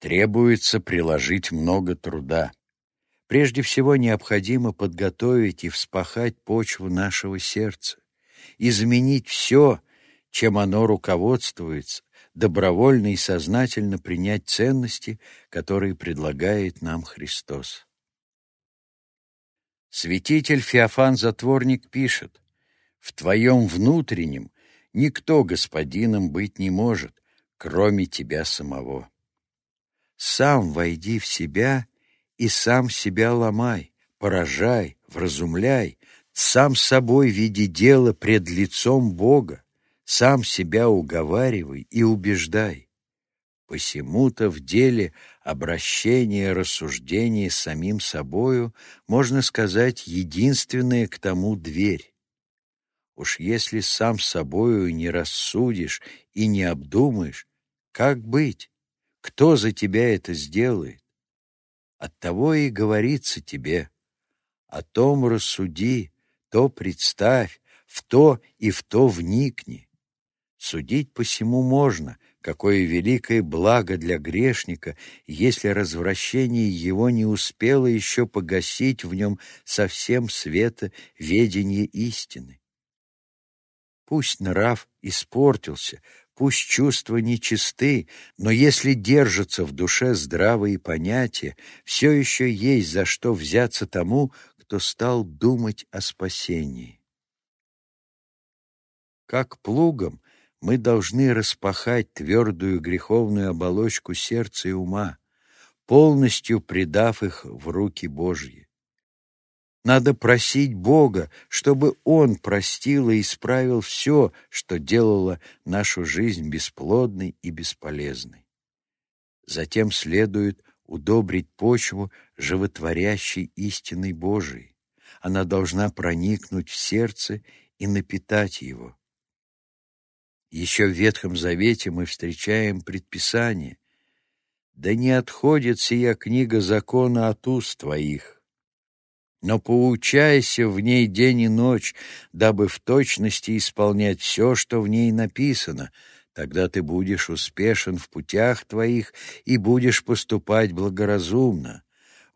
требуется приложить много труда. Прежде всего необходимо подготовить и вспахать почву нашего сердца изменить все, чем оно руководствуется, добровольно и сознательно принять ценности, которые предлагает нам Христос. Святитель Феофан Затворник пишет, «В твоем внутреннем никто господином быть не может, кроме тебя самого. Сам войди в себя и сам себя ломай, поражай, вразумляй, сам собой види дело пред лицом Бога, сам себя уговаривай и убеждай. Посему-то в деле обращения рассуждения самим собою, можно сказать, единственная к тому дверь. Уж если сам собою не рассудишь и не обдумаешь, как быть? Кто за тебя это сделает? Оттого и говорится тебе, о том рассуди, то представь, в то и в то вникни. Судить посему можно, какое великое благо для грешника, если развращение его не успело еще погасить в нем совсем света ведения истины. Пусть нрав испортился, пусть чувства нечисты, но если держатся в душе здравые понятия, все еще есть за что взяться тому, кто стал думать о спасении. Как плугом мы должны распахать твердую греховную оболочку сердца и ума, полностью предав их в руки Божьи. Надо просить Бога, чтобы Он простил и исправил все, что делало нашу жизнь бесплодной и бесполезной. Затем следует удобрить почву животворящей истиной Божией. Она должна проникнуть в сердце и напитать его. Еще в Ветхом Завете мы встречаем предписание «Да не отходит сия книга закона от уст твоих, но поучайся в ней день и ночь, дабы в точности исполнять все, что в ней написано, Тогда ты будешь успешен в путях твоих и будешь поступать благоразумно.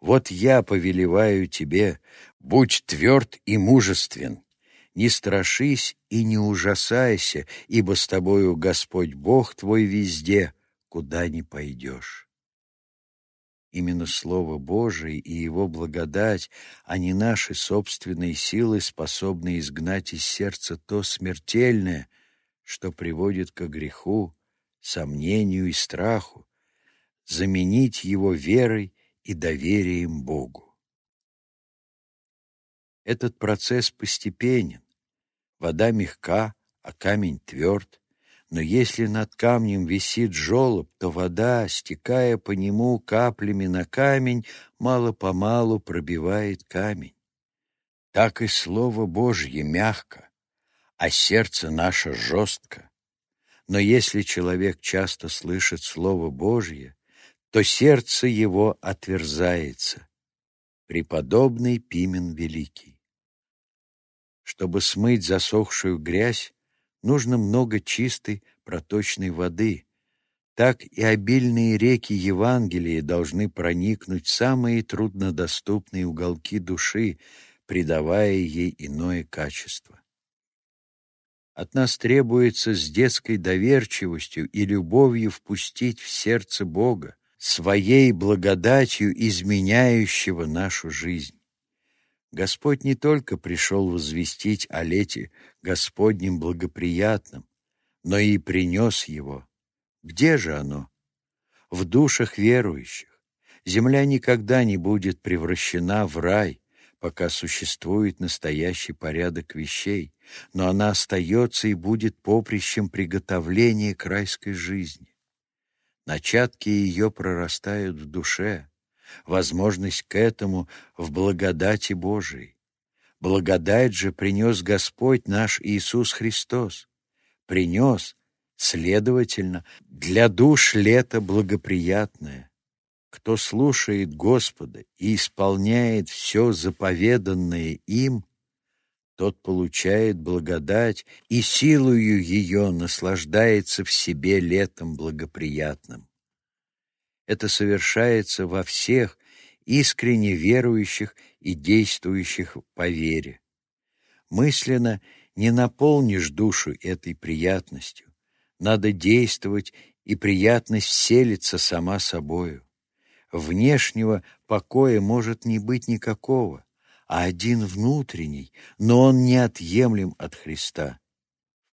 Вот я повелеваю тебе, будь тверд и мужествен. Не страшись и не ужасайся, ибо с тобою Господь Бог твой везде, куда ни пойдешь. Именно Слово Божие и Его благодать, а не наши собственные силы, способны изгнать из сердца то смертельное, что приводит к греху, сомнению и страху, заменить его верой и доверием Богу. Этот процесс постепенен. Вода мягка, а камень тверд. Но если над камнем висит жолоб, то вода, стекая по нему каплями на камень, мало-помалу пробивает камень. Так и Слово Божье мягко, а сердце наше жестко. Но если человек часто слышит Слово Божье, то сердце его отверзается. Преподобный Пимен Великий. Чтобы смыть засохшую грязь, нужно много чистой проточной воды. Так и обильные реки Евангелия должны проникнуть в самые труднодоступные уголки души, придавая ей иное качество. От нас требуется с детской доверчивостью и любовью впустить в сердце Бога, своей благодатью изменяющего нашу жизнь. Господь не только пришел возвестить о лете Господнем благоприятном, но и принес его. Где же оно? В душах верующих. Земля никогда не будет превращена в рай, пока существует настоящий порядок вещей, но она остается и будет поприщем приготовления к райской жизни. Начатки ее прорастают в душе, возможность к этому в благодати Божией. Благодать же принес Господь наш Иисус Христос. Принес, следовательно, для душ лето благоприятное. Кто слушает Господа и исполняет все заповеданное им, тот получает благодать и силою ее наслаждается в себе летом благоприятным. Это совершается во всех искренне верующих и действующих по вере. Мысленно не наполнишь душу этой приятностью. Надо действовать, и приятность вселится сама собою. Внешнего покоя может не быть никакого, а один внутренний, но он неотъемлем от Христа.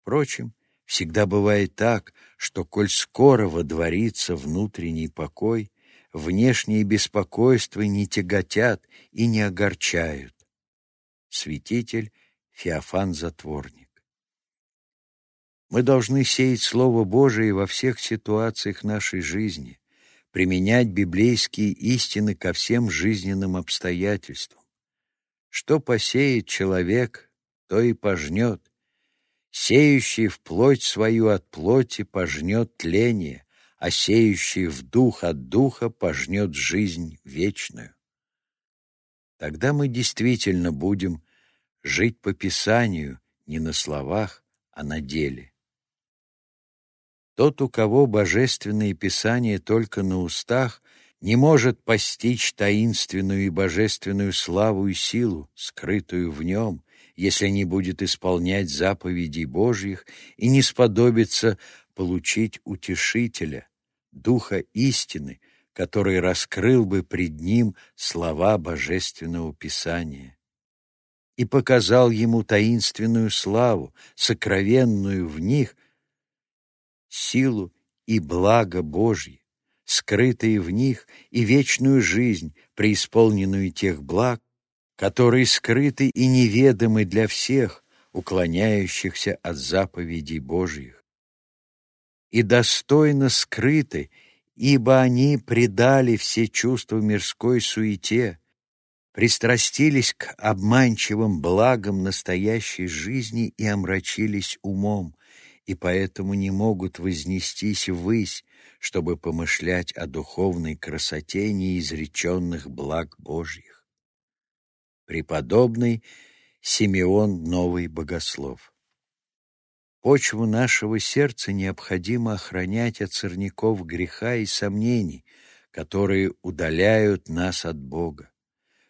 Впрочем, Всегда бывает так, что, коль скоро водворится внутренний покой, внешние беспокойства не тяготят и не огорчают. Святитель Феофан Затворник Мы должны сеять Слово Божие во всех ситуациях нашей жизни, применять библейские истины ко всем жизненным обстоятельствам. Что посеет человек, то и пожнет — Сеющий в плоть свою от плоти пожнет тление, а сеющий в дух от духа пожнет жизнь вечную. Тогда мы действительно будем жить по Писанию не на словах, а на деле. Тот, у кого божественное Писание только на устах, не может постичь таинственную и божественную славу и силу, скрытую в нем, если не будет исполнять заповедей Божьих и не сподобится получить утешителя, духа истины, который раскрыл бы пред ним слова Божественного Писания. И показал ему таинственную славу, сокровенную в них, силу и благо Божье, скрытые в них, и вечную жизнь, преисполненную тех благ, которые скрыты и неведомы для всех, уклоняющихся от заповедей Божьих. И достойно скрыты, ибо они предали все чувства мирской суете, пристрастились к обманчивым благам настоящей жизни и омрачились умом, и поэтому не могут вознестись ввысь, чтобы помышлять о духовной красоте неизреченных благ Божьих преподобный Симеон Новый Богослов. Почву нашего сердца необходимо охранять от сорняков греха и сомнений, которые удаляют нас от Бога.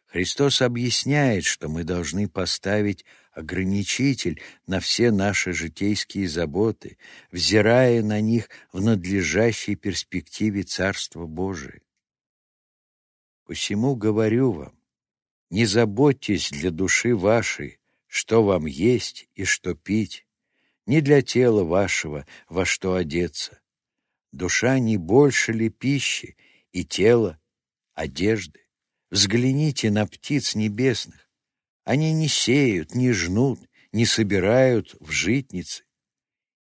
Христос объясняет, что мы должны поставить ограничитель на все наши житейские заботы, взирая на них в надлежащей перспективе Царства Божия. Посему говорю вам, не заботьтесь для души вашей, что вам есть и что пить, не для тела вашего, во что одеться. Душа не больше ли пищи, и тело — одежды? Взгляните на птиц небесных. Они не сеют, не жнут, не собирают в житницы,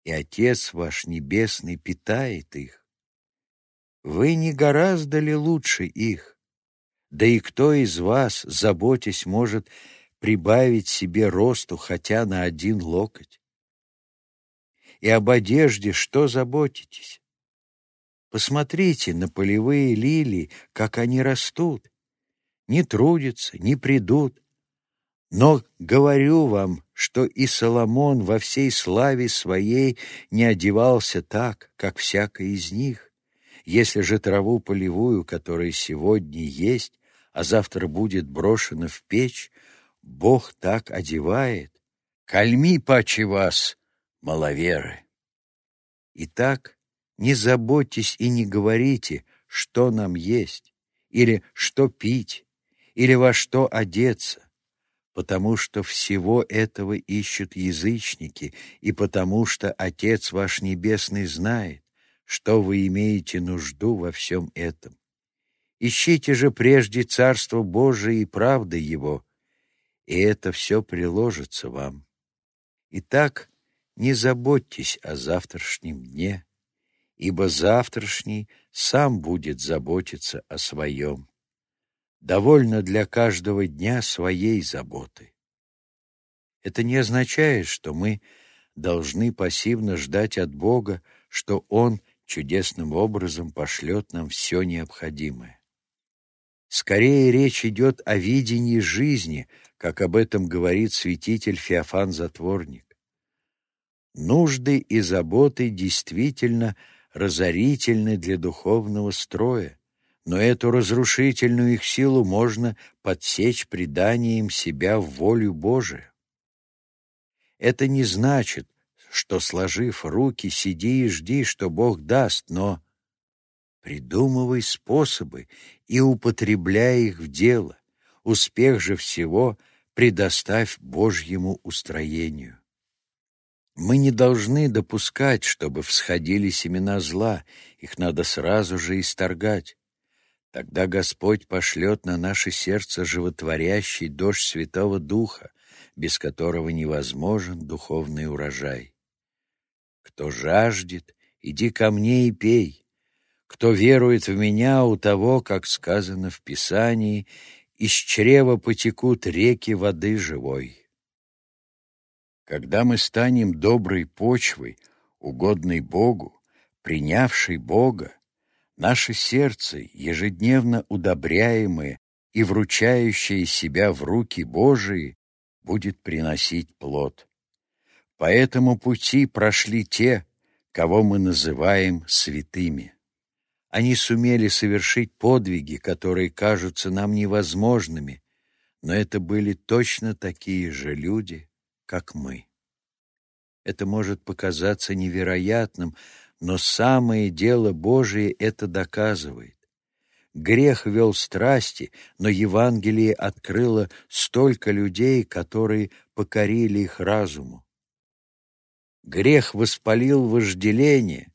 и Отец ваш Небесный питает их. Вы не гораздо ли лучше их? Да и кто из вас, заботясь, может прибавить себе росту хотя на один локоть? И об одежде что заботитесь? Посмотрите на полевые лилии, как они растут. Не трудятся, не придут. Но говорю вам, что и Соломон во всей славе своей не одевался так, как всякий из них. Если же траву полевую, которая сегодня есть, а завтра будет брошена в печь, Бог так одевает. Кальми паче вас, маловеры. Итак, не заботьтесь и не говорите, что нам есть, или что пить, или во что одеться, потому что всего этого ищут язычники, и потому что Отец ваш Небесный знает, что вы имеете нужду во всем этом. Ищите же прежде Царство Божие и правды Его, и это все приложится вам. Итак, не заботьтесь о завтрашнем дне, ибо завтрашний сам будет заботиться о своем. Довольно для каждого дня своей заботы. Это не означает, что мы должны пассивно ждать от Бога, что Он чудесным образом пошлет нам все необходимое. Скорее речь идет о видении жизни, как об этом говорит святитель Феофан Затворник. Нужды и заботы действительно разорительны для духовного строя, но эту разрушительную их силу можно подсечь преданием себя в волю Божию. Это не значит, что, сложив руки, сиди и жди, что Бог даст, но Придумывай способы и употребляй их в дело. Успех же всего предоставь Божьему устроению. Мы не должны допускать, чтобы всходили семена зла, их надо сразу же исторгать. Тогда Господь пошлет на наше сердце животворящий дождь Святого Духа, без которого невозможен духовный урожай. Кто жаждет, иди ко мне и пей. Кто верует в меня, у того, как сказано в Писании, из чрева потекут реки воды живой. Когда мы станем доброй почвой, угодной Богу, принявшей Бога, наше сердце, ежедневно удобряемое и вручающее себя в руки Божии, будет приносить плод. По этому пути прошли те, кого мы называем святыми. Они сумели совершить подвиги, которые кажутся нам невозможными, но это были точно такие же люди, как мы. Это может показаться невероятным, но самое дело Божие это доказывает. Грех вел страсти, но Евангелие открыло столько людей, которые покорили их разуму. Грех воспалил вожделение,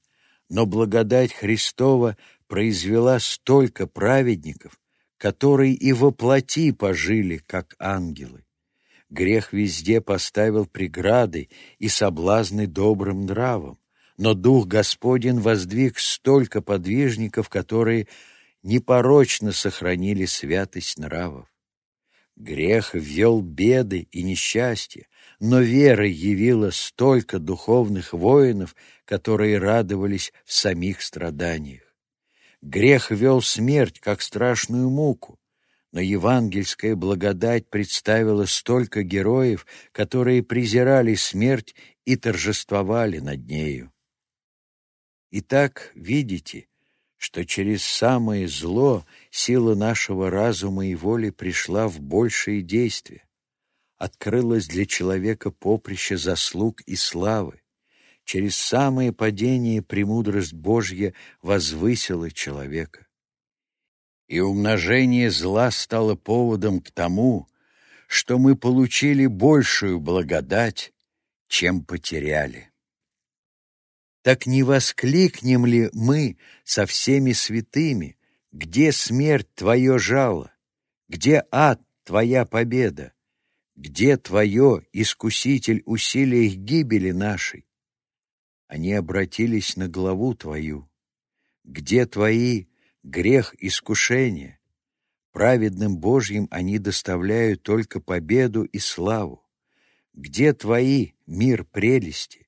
но благодать Христова произвела столько праведников, которые и воплоти пожили, как ангелы. Грех везде поставил преграды и соблазны добрым нравом, но Дух Господень воздвиг столько подвижников, которые непорочно сохранили святость нравов. Грех ввел беды и несчастья, но вера явила столько духовных воинов, которые радовались в самих страданиях. Грех вел смерть, как страшную муку, но евангельская благодать представила столько героев, которые презирали смерть и торжествовали над нею. Итак, видите, что через самое зло сила нашего разума и воли пришла в большее действие. Открылось для человека поприще заслуг и славы. Через самое падение премудрость Божья возвысила человека. И умножение зла стало поводом к тому, что мы получили большую благодать, чем потеряли. Так не воскликнем ли мы со всеми святыми, где смерть твое жало, где ад твоя победа, где твое, искуситель, усилий гибели нашей? Они обратились на главу твою. Где твои грех искушения? Праведным Божьим они доставляют только победу и славу. Где твои мир прелести?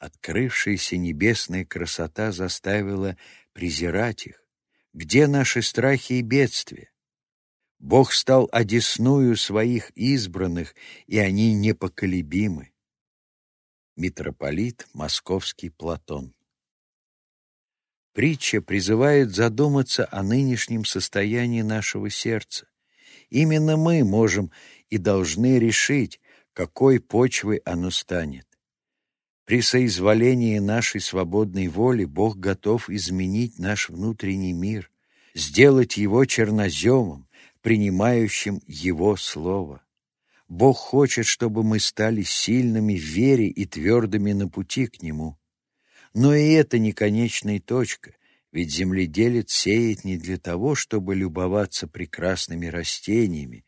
Открывшаяся небесная красота заставила презирать их. Где наши страхи и бедствия? Бог стал одесную своих избранных, и они непоколебимы. Митрополит Московский Платон Притча призывает задуматься о нынешнем состоянии нашего сердца. Именно мы можем и должны решить, какой почвой оно станет. При соизволении нашей свободной воли Бог готов изменить наш внутренний мир, сделать его черноземом, принимающим Его Слово. Бог хочет, чтобы мы стали сильными в вере и твердыми на пути к Нему. Но и это не конечная точка, ведь земледелец сеет не для того, чтобы любоваться прекрасными растениями.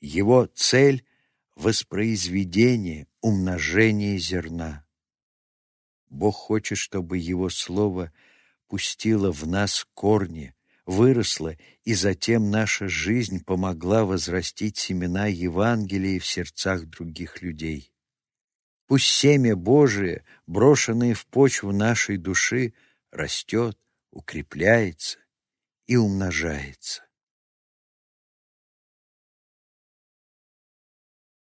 Его цель — воспроизведение, умножение зерна. Бог хочет, чтобы Его Слово пустило в нас корни, выросло, и затем наша жизнь помогла возрастить семена Евангелия в сердцах других людей. Пусть семя Божие, брошенное в почву нашей души, растет, укрепляется и умножается.